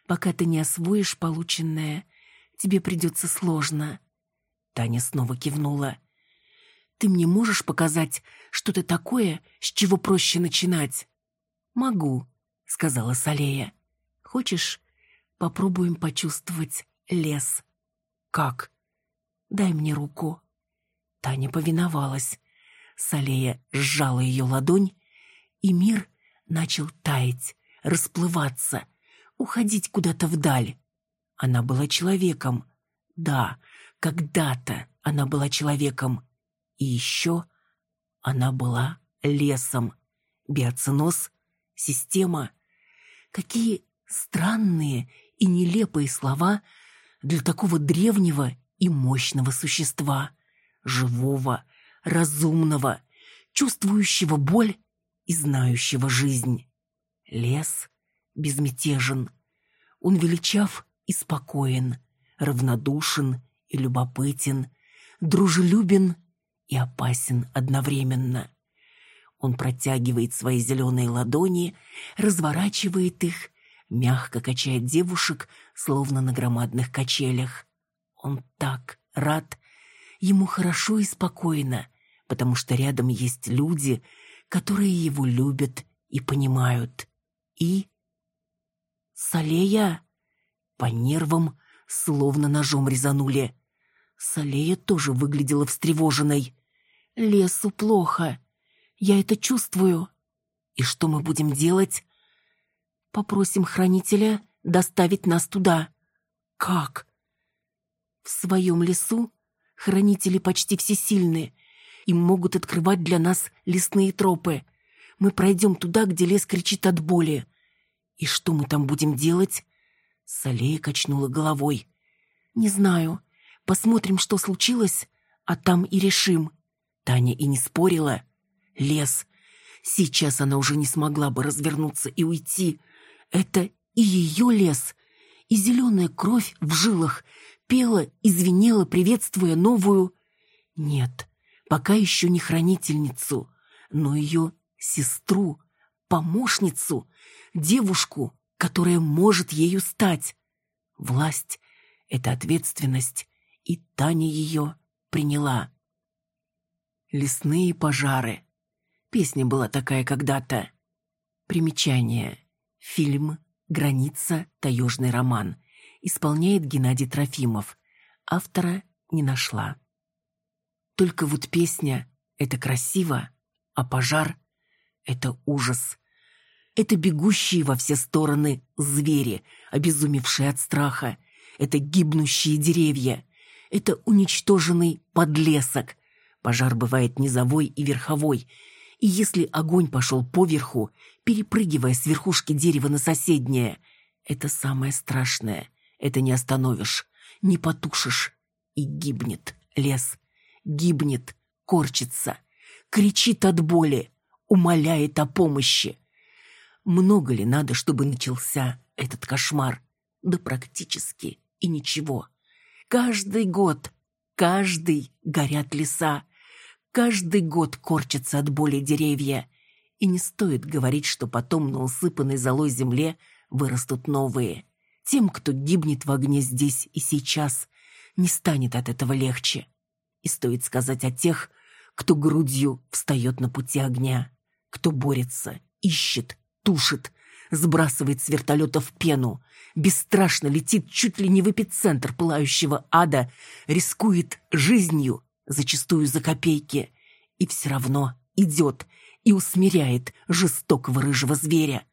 Speaker 1: «Пока ты не освоишь полученное, тебе придется сложно». Таня снова кивнула. «Ты мне можешь показать что-то такое, с чего проще начинать?» «Могу», — сказала Салея. «Хочешь, попробуем почувствовать лес?» «Как?» «Дай мне руку». Таня повиновалась. Салея сжала ее ладонь, и мир начал таять, расплываться, уходить куда-то вдаль. Она была человеком. Да, когда-то она была человеком. И еще она была лесом. Биоциноз, система. Какие странные и нелепые слова для такого древнего и мощного существа, живого, разумного, чувствующего боль и знающего жизнь. Лес безмятежен. Он величав и спокоен, равнодушен и любопытен, дружелюбен и опасен одновременно. Он протягивает свои зеленые ладони, разворачивает их, мягко качает девушек, словно на громадных качелях. Он так рад, ему хорошо и спокойно, потому что рядом есть люди, которые его любят и понимают. И... Салея! По нервам словно ножом резанули. Салея тоже выглядела встревоженной. Лесу плохо. Я это чувствую. И что мы будем делать? Попросим хранителя доставить нас туда. Как? В своем лесу хранители почти всесильны и могут открывать для нас лесные тропы. Мы пройдем туда, где лес кричит от боли. И что мы там будем делать? Салея качнула головой. Не знаю. Посмотрим, что случилось, а там и решим. Таня и не спорила. Лес. Сейчас она уже не смогла бы развернуться и уйти. Это и ее лес, и зеленая кровь в жилах пела и звенела, приветствуя новую... Нет, пока еще не хранительницу, но ее сестру, помощницу, девушку, которая может ею стать. Власть — это ответственность, и Таня ее приняла. Лесные пожары. Песня была такая когда-то. Примечание. Фильм «Граница. Таежный роман». Исполняет Геннадий Трофимов. Автора не нашла. Только вот песня — это красиво, а пожар — это ужас. Это бегущие во все стороны звери, обезумевшие от страха. Это гибнущие деревья. Это уничтоженный подлесок, Пожар бывает низовой и верховой, и если огонь пошел поверху, перепрыгивая с верхушки дерева на соседнее, это самое страшное. Это не остановишь, не потушишь. И гибнет лес. Гибнет, корчится, кричит от боли, умоляет о помощи. Много ли надо, чтобы начался этот кошмар? Да практически и ничего. Каждый год, каждый горят леса, Каждый год корчатся от боли деревья. И не стоит говорить, что потом на усыпанной золой земле вырастут новые. Тем, кто гибнет в огне здесь и сейчас, не станет от этого легче. И стоит сказать о тех, кто грудью встает на пути огня, кто борется, ищет, тушит, сбрасывает с вертолетов пену, бесстрашно летит чуть ли не в эпицентр пылающего ада, рискует жизнью, зачастую за копейки, и все равно идет и усмиряет жестокого рыжего зверя.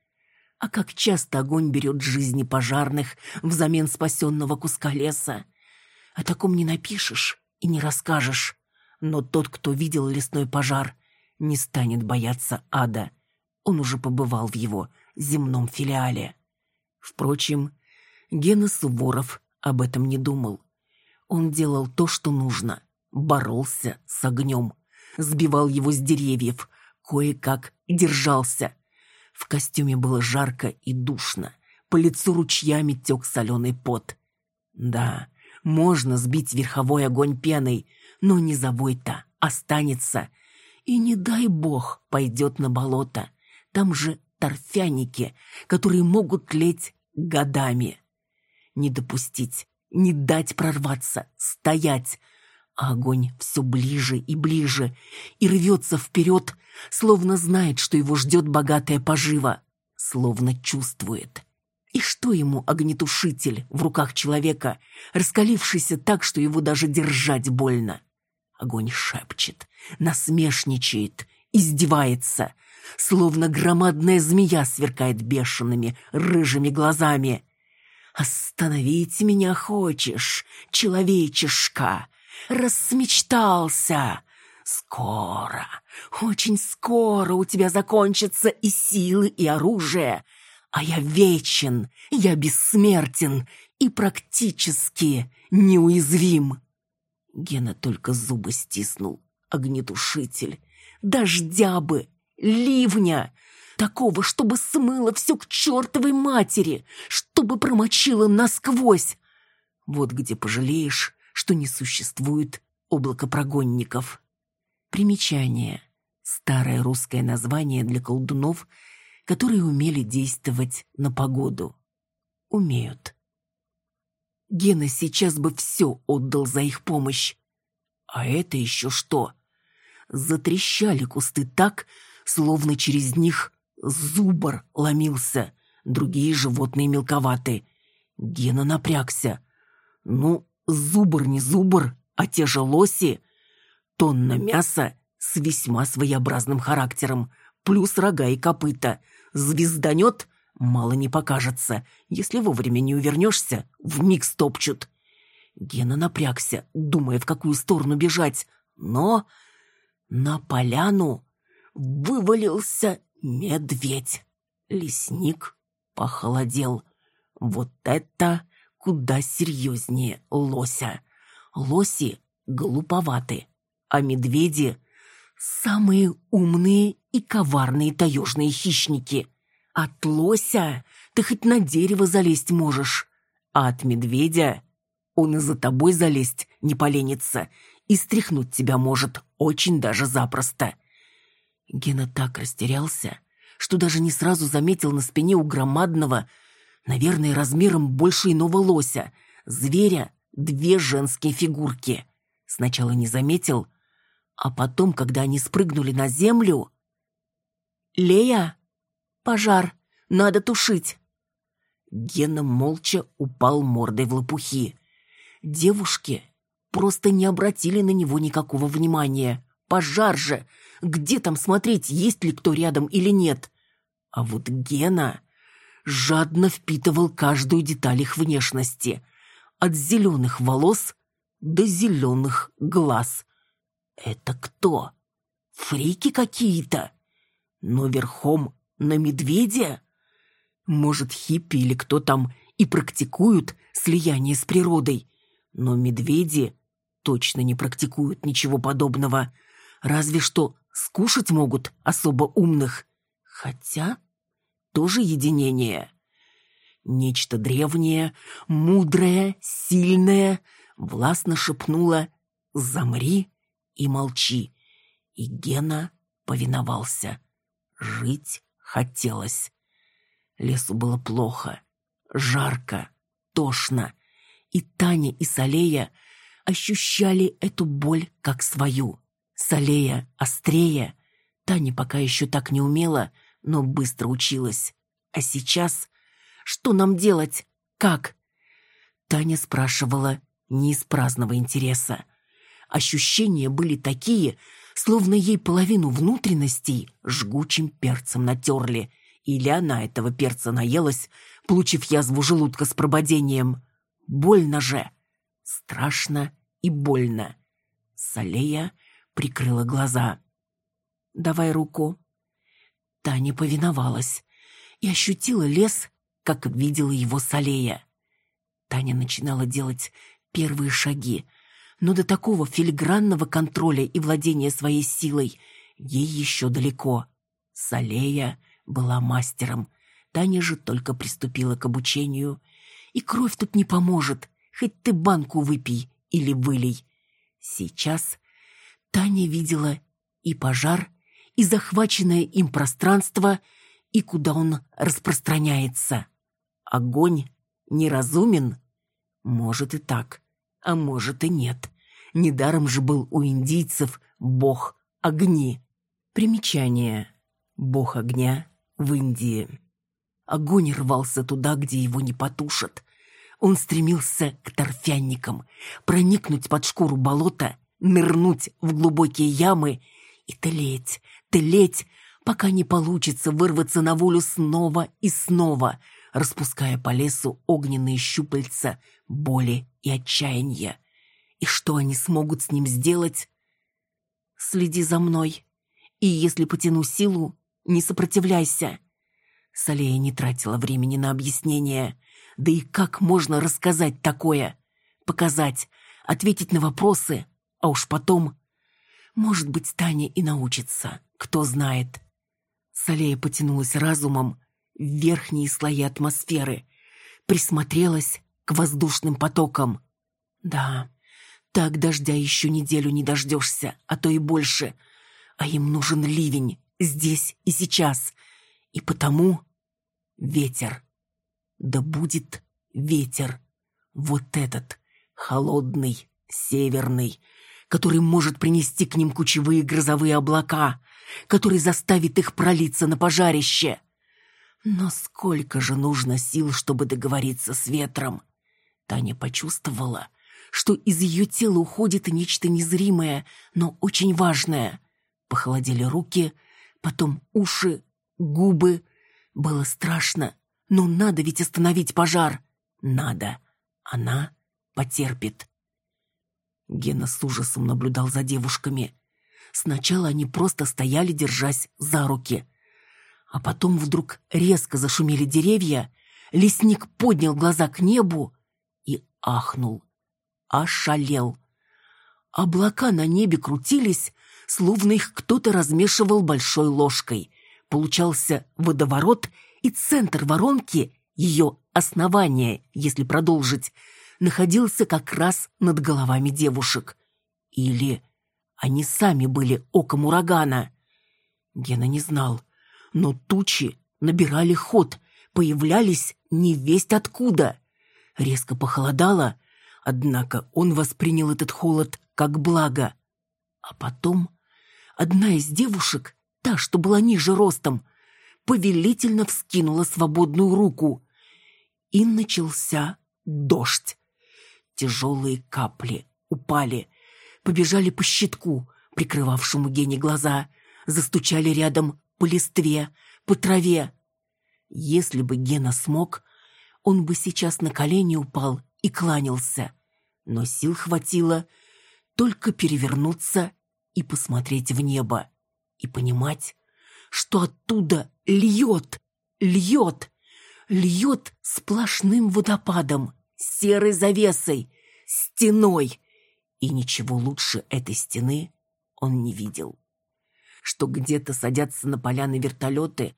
Speaker 1: А как часто огонь берет жизни пожарных взамен спасенного куска леса. О таком не напишешь и не расскажешь. Но тот, кто видел лесной пожар, не станет бояться ада. Он уже побывал в его земном филиале. Впрочем, Гена Суворов об этом не думал. Он делал то, что нужно боролся с огнем, сбивал его с деревьев, кое-как держался. В костюме было жарко и душно, по лицу ручьями тек соленый пот. Да, можно сбить верховой огонь пеной, но низовой-то останется. И не дай бог пойдет на болото. Там же торфяники, которые могут тлеть годами. Не допустить, не дать прорваться, стоять, а огонь все ближе и ближе и рвется вперед, словно знает, что его ждет богатая пожива, словно чувствует. И что ему огнетушитель в руках человека, раскалившийся так, что его даже держать больно? Огонь шепчет, насмешничает, издевается, словно громадная змея сверкает бешеными рыжими глазами. «Остановить меня хочешь, человечишка!» рассмечтался. Скоро, очень скоро у тебя закончатся и силы, и оружие. А я вечен, я бессмертен и практически неуязвим. Гена только зубы стиснул. Огнетушитель. Дождя бы, ливня. Такого, чтобы смыло все к чертовой матери, чтобы промочило насквозь. Вот где пожалеешь, что не существует облакопрогонников. Примечание. Старое русское название для колдунов, которые умели действовать на погоду. Умеют. Гена сейчас бы все отдал за их помощь. А это еще что? Затрещали кусты так, словно через них зубр ломился. Другие животные мелковаты. Гена напрягся. Ну, зубр не зубр, а те же лоси. Тонна мяса с весьма своеобразным характером, плюс рога и копыта. Звезданет — Мало не покажется. Если вовремя не увернешься, вмиг стопчут. Гена напрягся, думая, в какую сторону бежать. Но на поляну вывалился медведь. Лесник похолодел. Вот это куда серьезнее лося. Лоси глуповаты, а медведи — самые умные и коварные таежные хищники — от лося ты хоть на дерево залезть можешь, а от медведя он и за тобой залезть не поленится и стряхнуть тебя может очень даже запросто. Гена так растерялся, что даже не сразу заметил на спине у громадного, наверное, размером больше иного лося, зверя, две женские фигурки. Сначала не заметил, а потом, когда они спрыгнули на землю... «Лея!» Пожар! Надо тушить!» Гена молча упал мордой в лопухи. Девушки просто не обратили на него никакого внимания. Пожар же! Где там смотреть, есть ли кто рядом или нет? А вот Гена жадно впитывал каждую деталь их внешности. От зеленых волос до зеленых глаз. Это кто? Фрики какие-то? Но верхом на медведя? Может, хиппи или кто там и практикуют слияние с природой. Но медведи точно не практикуют ничего подобного. Разве что скушать могут особо умных. Хотя тоже единение. Нечто древнее, мудрое, сильное властно шепнуло «Замри и молчи». И Гена повиновался. Жить хотелось. Лесу было плохо, жарко, тошно, и Таня и Салея ощущали эту боль как свою. Салея острее, Таня пока еще так не умела, но быстро училась. А сейчас что нам делать? Как? Таня спрашивала не из праздного интереса. Ощущения были такие, словно ей половину внутренностей жгучим перцем натерли. Или она этого перца наелась, получив язву желудка с прободением. Больно же. Страшно и больно. Салея прикрыла глаза. «Давай руку». Таня повиновалась и ощутила лес, как видела его Салея. Таня начинала делать первые шаги — но до такого филигранного контроля и владения своей силой ей еще далеко. Салея была мастером, Таня же только приступила к обучению. И кровь тут не поможет, хоть ты банку выпей или вылей. Сейчас Таня видела и пожар, и захваченное им пространство, и куда он распространяется. Огонь неразумен? Может и так а может и нет. Недаром же был у индийцев бог огни. Примечание. Бог огня в Индии. Огонь рвался туда, где его не потушат. Он стремился к торфянникам, проникнуть под шкуру болота, нырнуть в глубокие ямы и тлеть, тлеть, пока не получится вырваться на волю снова и снова, распуская по лесу огненные щупальца боли и отчаяния. И что они смогут с ним сделать? Следи за мной. И если потяну силу, не сопротивляйся. Салея не тратила времени на объяснение. Да и как можно рассказать такое? Показать, ответить на вопросы, а уж потом... Может быть, Таня и научится, кто знает. Салея потянулась разумом в верхние слои атмосферы, присмотрелась к воздушным потокам. Да, так дождя еще неделю не дождешься, а то и больше. А им нужен ливень здесь и сейчас. И потому ветер. Да будет ветер. Вот этот, холодный, северный, который может принести к ним кучевые грозовые облака, который заставит их пролиться на пожарище. Но сколько же нужно сил, чтобы договориться с ветром? Таня почувствовала, что из ее тела уходит нечто незримое, но очень важное. Похолодели руки, потом уши, губы. Было страшно, но надо ведь остановить пожар. Надо. Она потерпит. Гена с ужасом наблюдал за девушками. Сначала они просто стояли, держась за руки. А потом вдруг резко зашумели деревья, лесник поднял глаза к небу и ахнул. Ошалел. Облака на небе крутились, словно их кто-то размешивал большой ложкой. Получался водоворот, и центр воронки, ее основание, если продолжить, находился как раз над головами девушек. Или они сами были оком урагана. Гена не знал, но тучи набирали ход, появлялись невесть откуда. Резко похолодало, однако он воспринял этот холод как благо. А потом одна из девушек, та, что была ниже ростом, повелительно вскинула свободную руку. И начался дождь. Тяжелые капли упали, побежали по щитку, прикрывавшему Гене глаза, застучали рядом по листве, по траве. Если бы Гена смог, он бы сейчас на колени упал и кланялся. Но сил хватило только перевернуться и посмотреть в небо, и понимать, что оттуда льет, льет, льет сплошным водопадом серой завесой, стеной. И ничего лучше этой стены он не видел. Что где-то садятся на поляны вертолеты,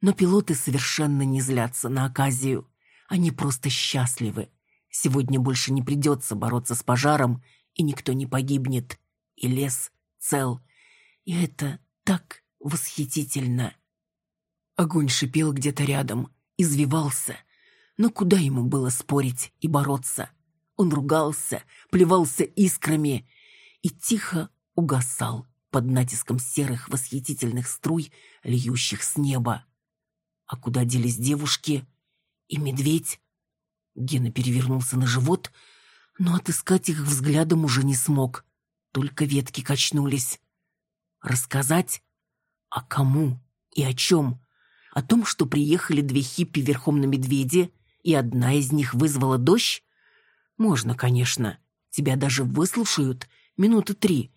Speaker 1: но пилоты совершенно не злятся на оказию. Они просто счастливы. Сегодня больше не придется бороться с пожаром, и никто не погибнет. И лес цел. И это так восхитительно. Огонь шипел где-то рядом, извивался — но куда ему было спорить и бороться? Он ругался, плевался искрами и тихо угасал под натиском серых восхитительных струй, льющих с неба. А куда делись девушки и медведь? Гена перевернулся на живот, но отыскать их взглядом уже не смог. Только ветки качнулись. Рассказать? А кому и о чем? О том, что приехали две хиппи верхом на медведе и одна из них вызвала дождь? Можно, конечно. Тебя даже выслушают минуты три,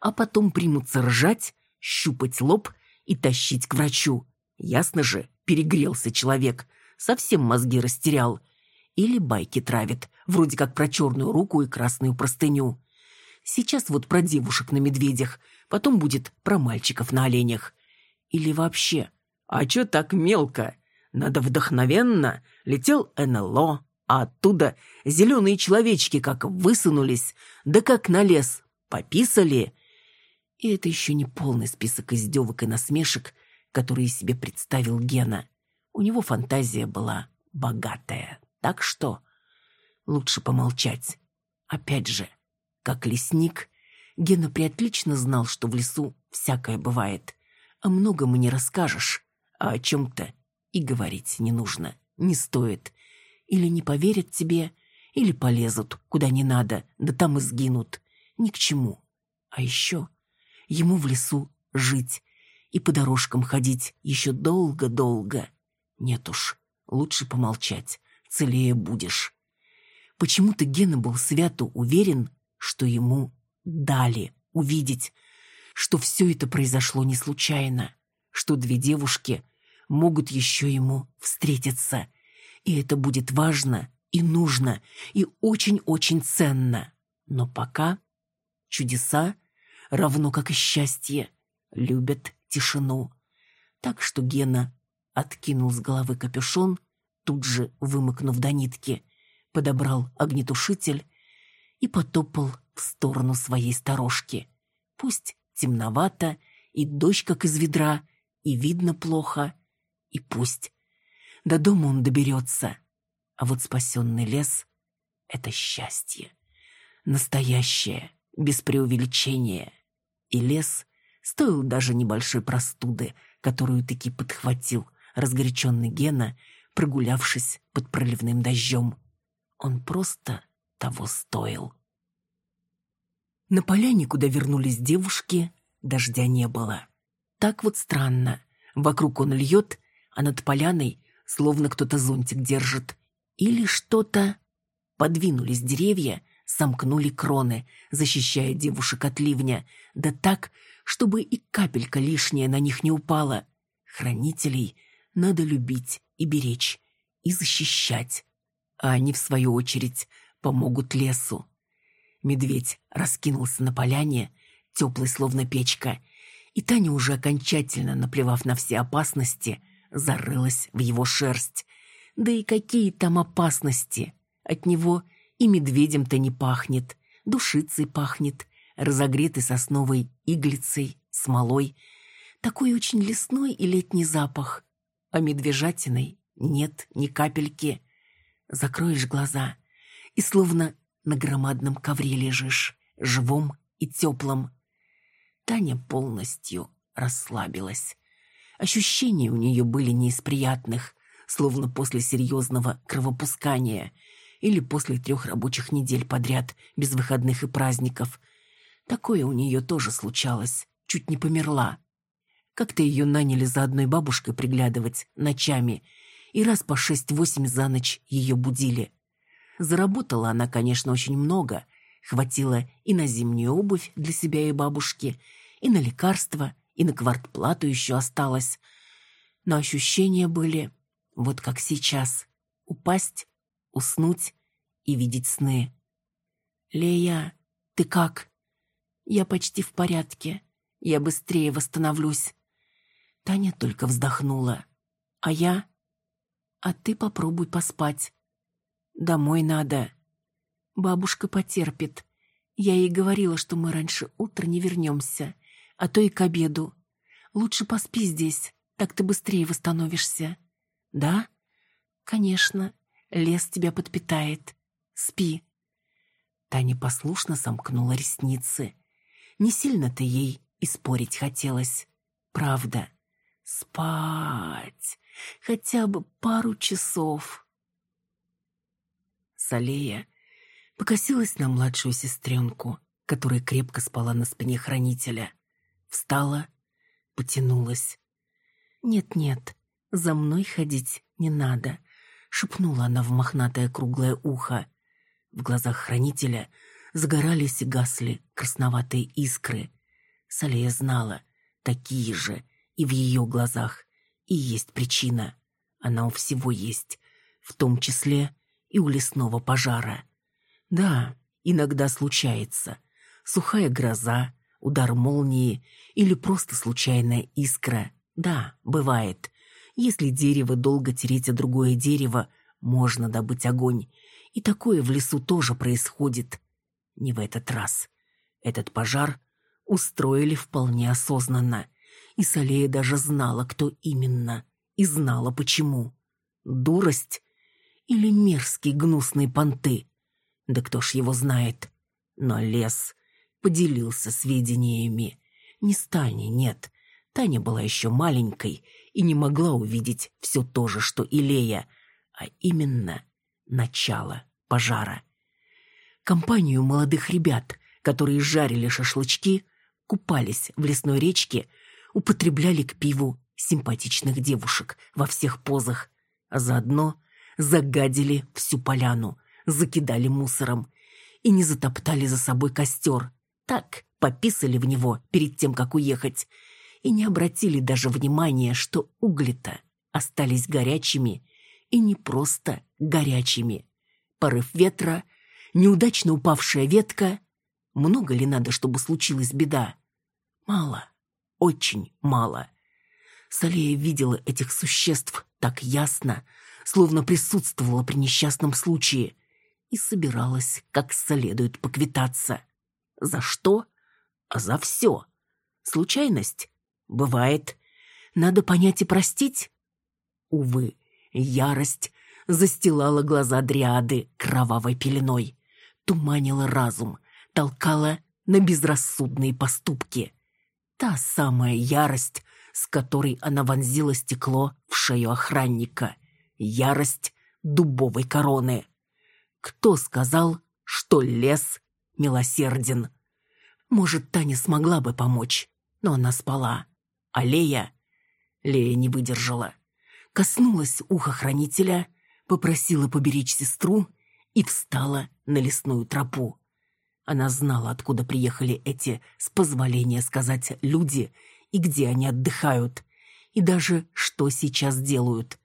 Speaker 1: а потом примутся ржать, щупать лоб и тащить к врачу. Ясно же, перегрелся человек, совсем мозги растерял. Или байки травит, вроде как про черную руку и красную простыню. Сейчас вот про девушек на медведях, потом будет про мальчиков на оленях. Или вообще, а чё так мелко? Надо вдохновенно летел НЛО, а оттуда зеленые человечки как высунулись, да как на лес пописали. И это еще не полный список издевок и насмешек, которые себе представил Гена. У него фантазия была богатая, так что лучше помолчать. Опять же, как лесник, Гена приотлично знал, что в лесу всякое бывает. О многом и не расскажешь, а о чем-то и говорить не нужно, не стоит. Или не поверят тебе, или полезут куда не надо, да там и сгинут. Ни к чему. А еще ему в лесу жить и по дорожкам ходить еще долго-долго. Нет уж, лучше помолчать, целее будешь. Почему-то Гена был свято уверен, что ему дали увидеть, что все это произошло не случайно, что две девушки — могут еще ему встретиться. И это будет важно и нужно, и очень-очень ценно. Но пока чудеса, равно как и счастье, любят тишину. Так что Гена откинул с головы капюшон, тут же вымыкнув до нитки, подобрал огнетушитель и потопал в сторону своей сторожки. Пусть темновато, и дождь как из ведра, и видно плохо — и пусть. До дома он доберется. А вот спасенный лес — это счастье. Настоящее, без преувеличения. И лес стоил даже небольшой простуды, которую таки подхватил разгоряченный Гена, прогулявшись под проливным дождем. Он просто того стоил. На поляне, куда вернулись девушки, дождя не было. Так вот странно. Вокруг он льет, а над поляной словно кто-то зонтик держит. Или что-то... Подвинулись деревья, сомкнули кроны, защищая девушек от ливня, да так, чтобы и капелька лишняя на них не упала. Хранителей надо любить и беречь, и защищать. А они, в свою очередь, помогут лесу. Медведь раскинулся на поляне, теплый словно печка, и Таня, уже окончательно наплевав на все опасности, зарылась в его шерсть. Да и какие там опасности! От него и медведем-то не пахнет, душицей пахнет, разогретой сосновой иглицей, смолой. Такой очень лесной и летний запах. А медвежатиной нет ни капельки. Закроешь глаза и словно на громадном ковре лежишь, живом и теплом. Таня полностью расслабилась. Ощущения у нее были не из приятных, словно после серьезного кровопускания или после трех рабочих недель подряд, без выходных и праздников. Такое у нее тоже случалось, чуть не померла. Как-то ее наняли за одной бабушкой приглядывать ночами, и раз по шесть-восемь за ночь ее будили. Заработала она, конечно, очень много, хватило и на зимнюю обувь для себя и бабушки, и на лекарства, и на квартплату еще осталось. Но ощущения были вот как сейчас. Упасть, уснуть и видеть сны. «Лея, ты как?» «Я почти в порядке. Я быстрее восстановлюсь». Таня только вздохнула. «А я?» «А ты попробуй поспать. Домой надо. Бабушка потерпит. Я ей говорила, что мы раньше утра не вернемся а то и к обеду. Лучше поспи здесь, так ты быстрее восстановишься. Да? Конечно, лес тебя подпитает. Спи. Таня послушно сомкнула ресницы. Не сильно-то ей и спорить хотелось. Правда. Спать. Хотя бы пару часов. Салея покосилась на младшую сестренку, которая крепко спала на спине хранителя. Встала, потянулась. «Нет-нет, за мной ходить не надо», — шепнула она в мохнатое круглое ухо. В глазах хранителя загорались и гасли красноватые искры. Салея знала, такие же и в ее глазах, и есть причина. Она у всего есть, в том числе и у лесного пожара. Да, иногда случается. Сухая гроза, удар молнии или просто случайная искра. Да, бывает. Если дерево долго тереть о другое дерево, можно добыть огонь. И такое в лесу тоже происходит. Не в этот раз. Этот пожар устроили вполне осознанно. И Салея даже знала, кто именно. И знала, почему. Дурость или мерзкие гнусные понты. Да кто ж его знает. Но лес поделился сведениями. Не с Таней, нет. Таня была еще маленькой и не могла увидеть все то же, что и Лея, а именно начало пожара. Компанию молодых ребят, которые жарили шашлычки, купались в лесной речке, употребляли к пиву симпатичных девушек во всех позах, а заодно загадили всю поляну, закидали мусором и не затоптали за собой костер, так, пописали в него перед тем, как уехать, и не обратили даже внимания, что угли-то остались горячими, и не просто горячими. Порыв ветра, неудачно упавшая ветка. Много ли надо, чтобы случилась беда? Мало, очень мало. Салея видела этих существ так ясно, словно присутствовала при несчастном случае, и собиралась как следует поквитаться. За что? А за все. Случайность? Бывает. Надо понять и простить? Увы, ярость застилала глаза дриады кровавой пеленой, туманила разум, толкала на безрассудные поступки. Та самая ярость, с которой она вонзила стекло в шею охранника. Ярость дубовой короны. Кто сказал, что лес милосерден? Может, Таня смогла бы помочь, но она спала. А Лея... Лея не выдержала. Коснулась уха хранителя, попросила поберечь сестру и встала на лесную тропу. Она знала, откуда приехали эти, с позволения сказать, люди, и где они отдыхают, и даже что сейчас делают.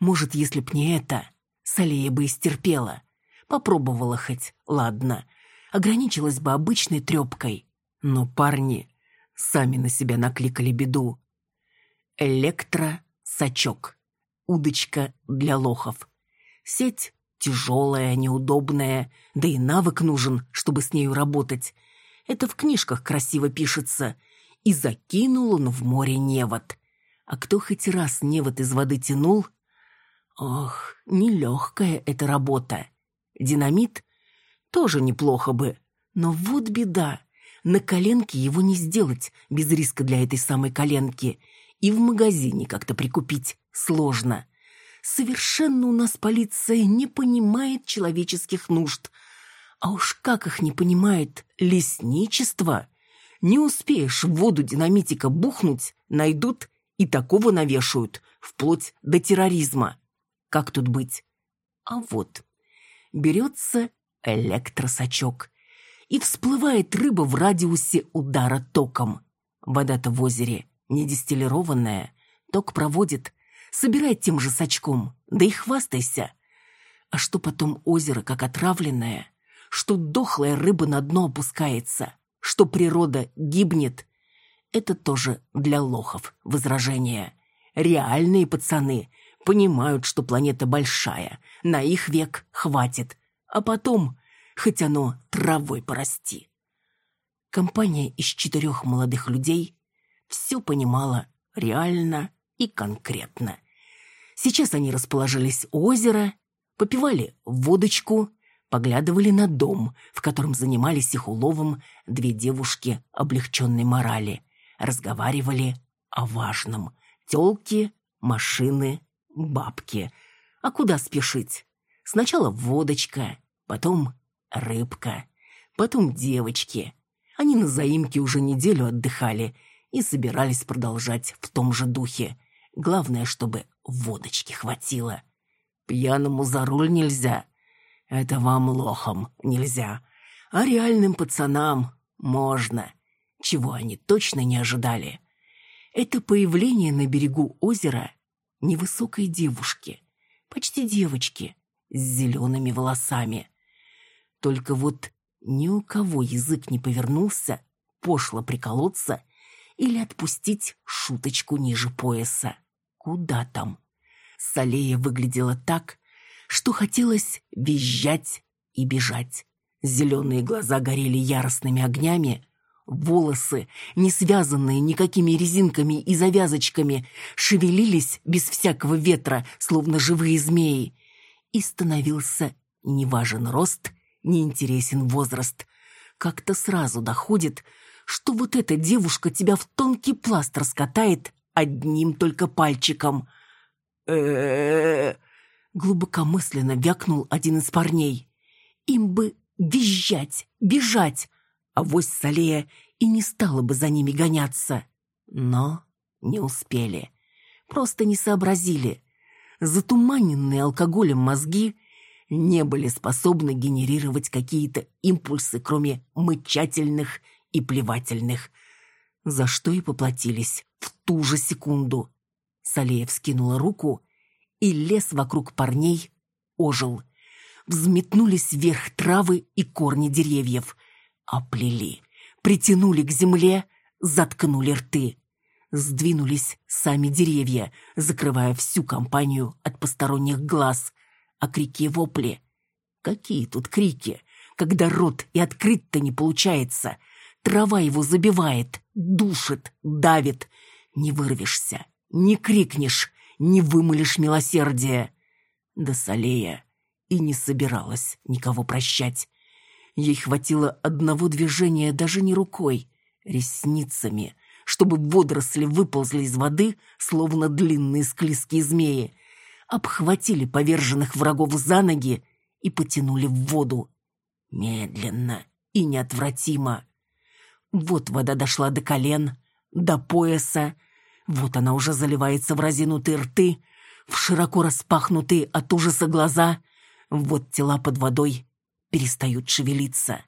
Speaker 1: Может, если б не это, Салея бы истерпела. Попробовала хоть, ладно. Ограничилась бы обычной трепкой. Но парни сами на себя накликали беду. Электросачок. Удочка для лохов. Сеть тяжелая, неудобная, да и навык нужен, чтобы с нею работать. Это в книжках красиво пишется. И закинул он в море невод. А кто хоть раз невод из воды тянул? Ох, нелегкая эта работа. Динамит? Тоже неплохо бы. Но вот беда. На коленке его не сделать без риска для этой самой коленки. И в магазине как-то прикупить сложно совершенно у нас полиция не понимает человеческих нужд. А уж как их не понимает лесничество? Не успеешь в воду динамитика бухнуть, найдут и такого навешают, вплоть до терроризма. Как тут быть? А вот, берется электросачок, и всплывает рыба в радиусе удара током. Вода-то в озере не дистиллированная, ток проводит, Собирай тем же сачком, да и хвастайся. А что потом озеро как отравленное? Что дохлая рыба на дно опускается? Что природа гибнет? Это тоже для лохов возражение. Реальные пацаны понимают, что планета большая, на их век хватит. А потом, хоть оно травой порасти. Компания из четырех молодых людей все понимала реально и конкретно. Сейчас они расположились у озера, попивали водочку, поглядывали на дом, в котором занимались их уловом две девушки облегченной морали, разговаривали о важном. Тёлки, машины, бабки. А куда спешить? Сначала водочка, потом рыбка, потом девочки. Они на заимке уже неделю отдыхали и собирались продолжать в том же духе. Главное, чтобы водочки хватило. Пьяному за руль нельзя. Это вам лохам нельзя. А реальным пацанам можно. Чего они точно не ожидали. Это появление на берегу озера невысокой девушки, почти девочки, с зелеными волосами. Только вот ни у кого язык не повернулся пошло приколоться или отпустить шуточку ниже пояса. Куда там? Салея выглядела так, что хотелось визжать и бежать. Зеленые глаза горели яростными огнями, волосы, не связанные никакими резинками и завязочками, шевелились без всякого ветра, словно живые змеи. И становился неважен рост, неинтересен возраст. Как-то сразу доходит, что вот эта девушка тебя в тонкий пласт раскатает одним только пальчиком. э глубокомысленно вякнул один из парней. Им бы визжать, бежать, а вось Салея и не стала бы за ними гоняться. Но не успели. Просто не сообразили. Затуманенные алкоголем мозги не были способны генерировать какие-то импульсы, кроме мычательных и плевательных, за что и поплатились в ту же секунду. Салея вскинула руку, и лес вокруг парней ожил. Взметнулись вверх травы и корни деревьев. Оплели, притянули к земле, заткнули рты. Сдвинулись сами деревья, закрывая всю компанию от посторонних глаз. А крики и вопли... Какие тут крики, когда рот и открыть-то не получается — Трава его забивает, душит, давит. Не вырвешься, не крикнешь, не вымолишь милосердия. Да Салея и не собиралась никого прощать.
Speaker 2: Ей хватило одного движения даже не рукой, ресницами, чтобы водоросли выползли из воды, словно длинные склизкие змеи, обхватили поверженных врагов за ноги и потянули в воду. Медленно и неотвратимо. Вот вода дошла до колен, до пояса, вот она уже заливается в разинутые рты, в широко распахнутые от ужаса глаза, вот тела под водой перестают шевелиться.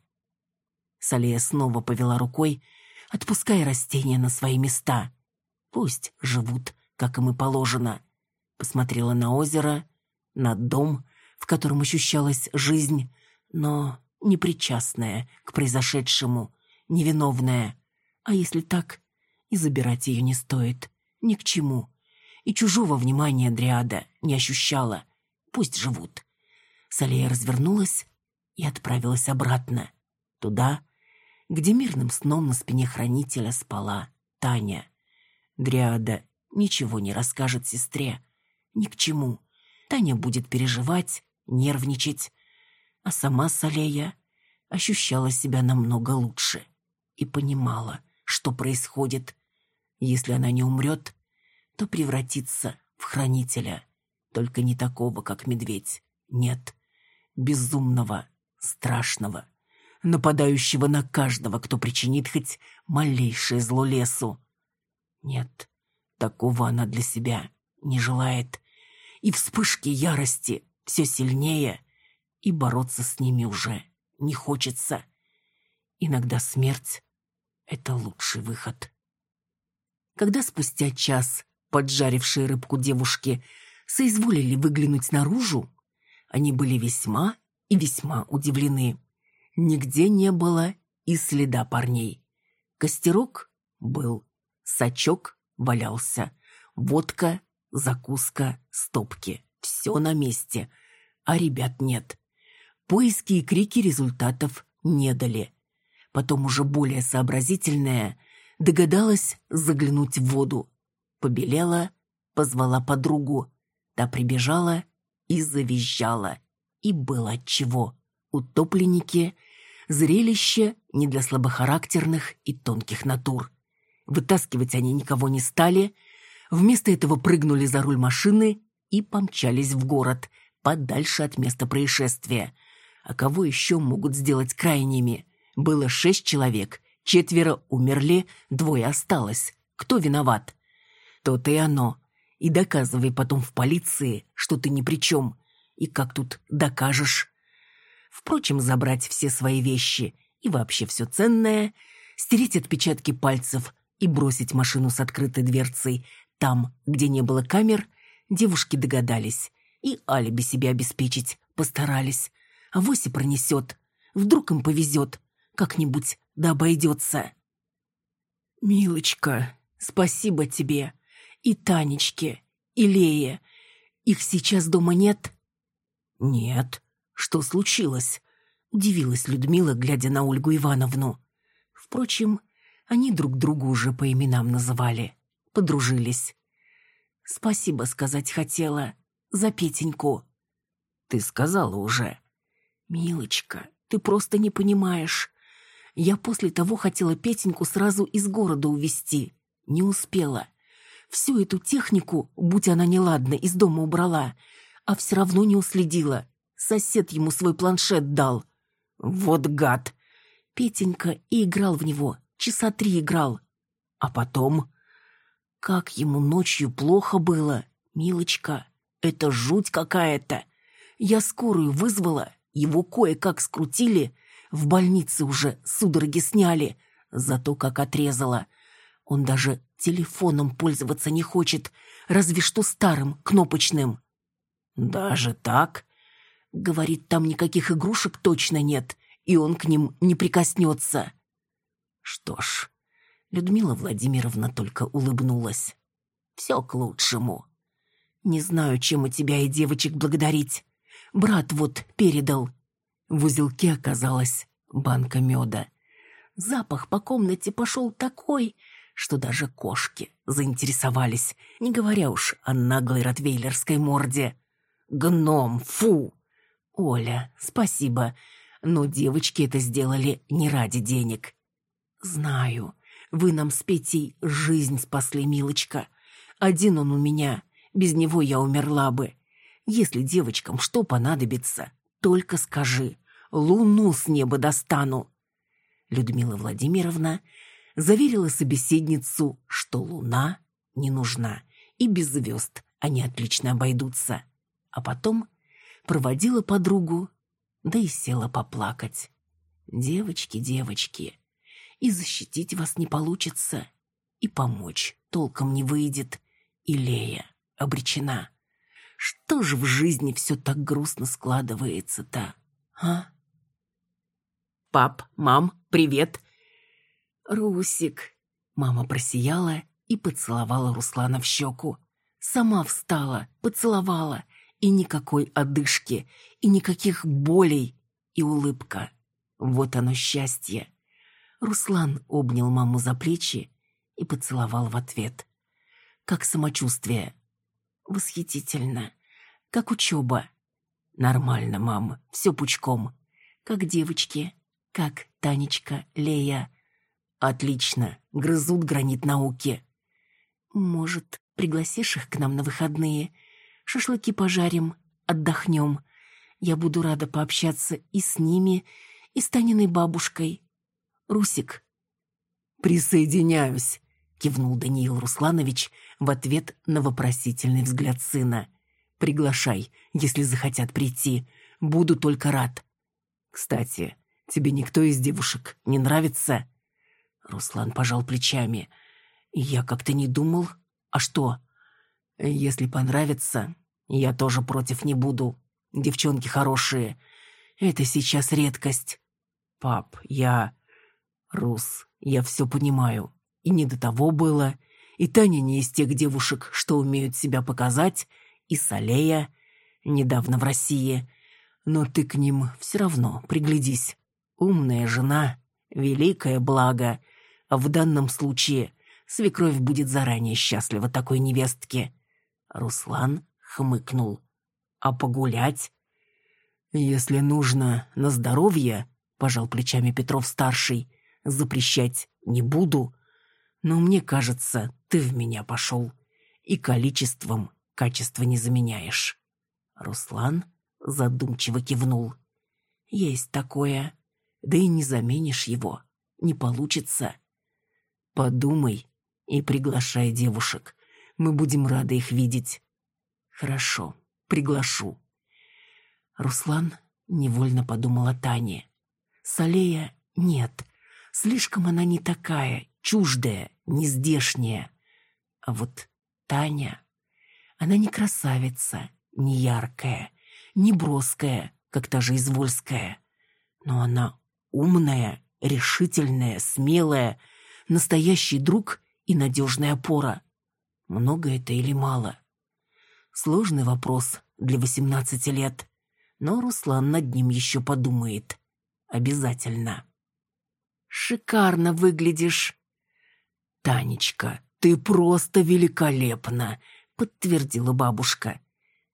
Speaker 2: Салея снова повела рукой, отпуская растения на свои места. Пусть живут, как им и положено. Посмотрела на озеро, на дом, в котором ощущалась жизнь, но непричастная к произошедшему, невиновная. А если так, и забирать ее не стоит. Ни к чему. И чужого внимания Дриада не ощущала. Пусть живут. Салея развернулась и отправилась обратно. Туда, где мирным сном на спине хранителя спала Таня. Дриада ничего не расскажет сестре. Ни к чему. Таня будет переживать, нервничать. А сама Салея ощущала себя намного лучше и понимала, что происходит. Если она не умрет, то превратится в хранителя. Только не такого, как медведь. Нет, безумного, страшного, нападающего на каждого, кто причинит хоть малейшее зло лесу. Нет, такого она для себя не желает. И вспышки ярости все сильнее, и бороться с ними уже не хочется. Иногда смерть — это лучший выход. Когда спустя час поджарившие рыбку девушки соизволили выглянуть наружу, они были весьма и весьма удивлены. Нигде не было и следа парней. Костерок был, сачок валялся, водка, закуска, стопки. Все на месте, а ребят нет. Поиски и крики результатов не дали. Потом уже более сообразительная догадалась заглянуть в воду. Побелела, позвала подругу. Та прибежала и завизжала. И было отчего. Утопленники — зрелище не для слабохарактерных и тонких натур. Вытаскивать они никого не стали, вместо этого прыгнули за руль машины и помчались в город, подальше от места происшествия. А кого еще могут сделать крайними? Было шесть человек, четверо умерли, двое осталось. Кто виноват? То-то и оно. И доказывай потом в полиции, что ты ни при чем. И как тут докажешь? Впрочем, забрать все свои вещи и вообще все ценное, стереть отпечатки пальцев и бросить машину с открытой дверцей там, где не было камер, девушки догадались. И алиби себе обеспечить постарались. А вось и пронесет. Вдруг им повезет. Как-нибудь да обойдется. «Милочка, спасибо тебе. И Танечке, и Лее. Их сейчас дома нет?» «Нет», что случилось?» — удивилась Людмила, глядя на Ольгу Ивановну. Впрочем, они друг другу уже по именам называли, подружились. «Спасибо сказать хотела. За Петеньку». «Ты сказала уже». «Милочка, ты просто не понимаешь. Я после того хотела Петеньку сразу из города увезти. Не успела. Всю эту технику, будь она неладна, из дома убрала, а все равно не уследила. Сосед ему свой планшет дал. Вот гад. Петенька и играл в него. Часа три играл. А потом... Как ему ночью плохо было, милочка. Это жуть какая-то. Я скорую вызвала, его кое-как скрутили. В больнице уже судороги сняли. Зато как отрезала. Он даже телефоном пользоваться не хочет, разве что старым, кнопочным. «Даже так?» Говорит, там никаких игрушек точно нет, и он к ним не прикоснется. Что ж, Людмила Владимировна только улыбнулась. Все к лучшему. Не знаю, чем у тебя и девочек благодарить. Брат вот передал. В узелке оказалась банка меда. Запах по комнате пошел такой, что даже кошки заинтересовались, не говоря уж о наглой ротвейлерской морде. «Гном, фу!» «Оля, спасибо. но девочки это сделали не ради денег. Знаю, вы нам с Петей жизнь спасли, милочка. Один он у меня, без него я умерла бы. Если девочкам что понадобится, только скажи, луну с неба достану. Людмила Владимировна заверила собеседницу, что луна не нужна, и без звезд они отлично обойдутся. А потом проводила подругу, да и села поплакать. «Девочки, девочки, и защитить вас не получится, и помочь толком не выйдет, и Лея обречена. Что же в жизни все так грустно складывается-то, а?» «Пап, мам, привет!» «Русик!» Мама просияла и поцеловала Руслана в щеку. Сама встала, поцеловала, и никакой одышки, и никаких болей, и улыбка. Вот оно счастье. Руслан обнял маму за плечи и поцеловал в ответ. Как самочувствие? Восхитительно. Как учеба? Нормально, мам, все пучком. Как девочки, как Танечка, Лея. Отлично, грызут гранит науки. Может, пригласишь их к нам на выходные? Шашлыки пожарим, отдохнем. Я буду рада пообщаться и с ними, и с Таниной бабушкой. Русик. «Присоединяюсь», — кивнул Даниил Русланович в ответ на вопросительный взгляд сына. «Приглашай, если захотят прийти. Буду только рад. Кстати, тебе никто из девушек не нравится?» Руслан пожал плечами. «Я как-то не думал. А что?» Если понравится, я тоже против не буду. Девчонки хорошие. Это сейчас редкость. Пап, я... Рус, я все понимаю. И не до того было. И Таня не из тех девушек, что умеют себя показать. И Салея недавно в России. Но ты к ним все равно приглядись. Умная жена, великое благо. А в данном случае свекровь будет заранее счастлива такой невестке. Руслан хмыкнул. «А погулять?» «Если нужно на здоровье», — пожал плечами Петров-старший, — «запрещать не буду. Но мне кажется, ты в меня пошел. И количеством качество не заменяешь». Руслан задумчиво кивнул. «Есть такое. Да и не заменишь его. Не получится. Подумай и приглашай девушек мы будем рады их видеть. Хорошо, приглашу. Руслан невольно подумал о Тане. Салея нет. Слишком она не такая, чуждая, нездешняя. А вот Таня... Она не красавица, не яркая, не броская, как та же Извольская. Но она умная, решительная, смелая, настоящий друг и надежная опора. Много это или мало? Сложный вопрос для восемнадцати лет, но Руслан над ним еще подумает. Обязательно. «Шикарно выглядишь!» «Танечка, ты просто великолепна!» — подтвердила бабушка.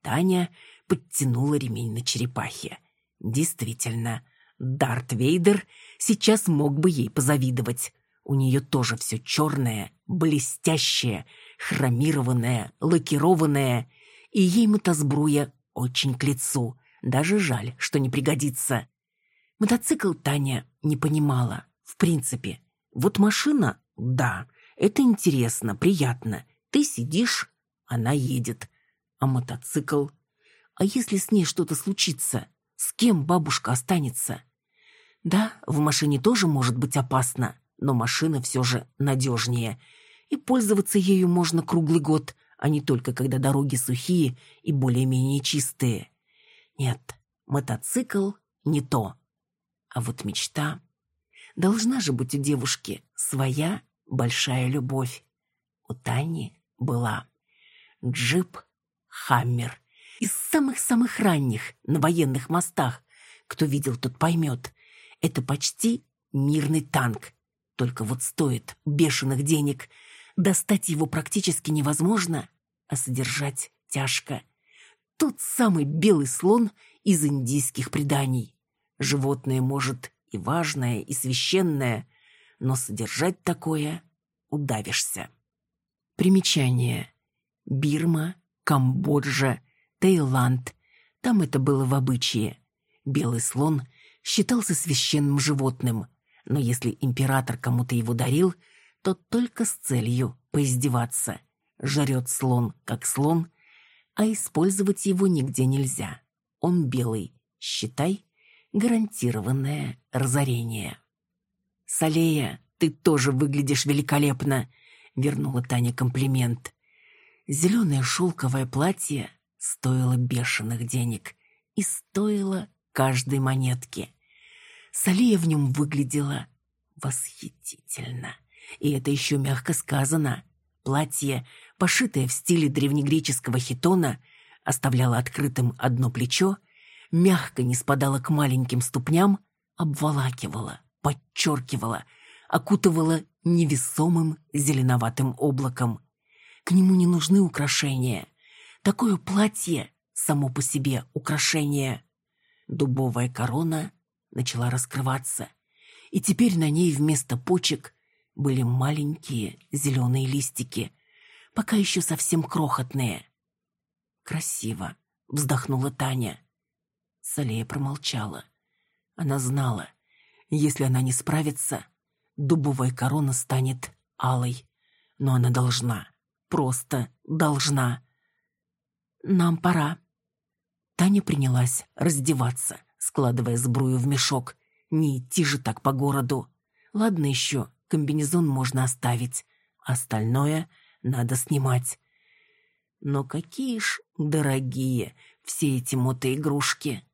Speaker 2: Таня подтянула ремень на черепахе. Действительно, Дарт Вейдер сейчас мог бы ей позавидовать. У нее тоже все черное, блестящее, хромированная, лакированная, и ей мотосбруя очень к лицу. Даже жаль, что не пригодится. Мотоцикл Таня не понимала. В принципе, вот машина, да, это интересно, приятно. Ты сидишь, она едет. А мотоцикл? А если с ней что-то случится? С кем бабушка останется? Да, в машине тоже может быть опасно, но машина все же надежнее – и пользоваться ею можно круглый год, а не только когда дороги сухие и более-менее чистые. Нет, мотоцикл не то. А вот мечта... Должна же быть у девушки своя большая любовь. У Тани была джип «Хаммер» из самых-самых ранних на военных мостах. Кто видел, тот поймет. Это почти мирный танк. Только вот стоит бешеных денег – Достать его практически невозможно, а содержать тяжко. Тот самый белый слон из индийских преданий. Животное может и важное, и священное, но содержать такое удавишься. Примечание. Бирма, Камбоджа, Таиланд. Там это было в обычае. Белый слон считался священным животным, но если император кому-то его дарил, то только с целью поиздеваться. Жрет слон, как слон, а использовать его нигде нельзя. Он белый, считай, гарантированное разорение. «Салея, ты тоже выглядишь великолепно!» — вернула Таня комплимент. Зеленое шелковое платье стоило бешеных денег и стоило каждой монетки. Салея в нем выглядела восхитительно. И это еще мягко сказано. Платье, пошитое в стиле древнегреческого хитона, оставляло открытым одно плечо, мягко не спадало к маленьким ступням, обволакивало, подчеркивало, окутывало невесомым зеленоватым облаком. К нему не нужны украшения. Такое платье само по себе украшение. Дубовая корона начала раскрываться, и теперь на ней вместо почек были маленькие зеленые листики, пока еще совсем крохотные. «Красиво», — вздохнула Таня. Салея промолчала. Она знала, если она не справится, дубовая корона станет алой. Но она должна, просто должна. «Нам пора». Таня принялась раздеваться, складывая сбрую в мешок. Не идти же так по городу. Ладно еще, комбинезон можно оставить. Остальное надо снимать. Но какие ж дорогие все эти мотоигрушки.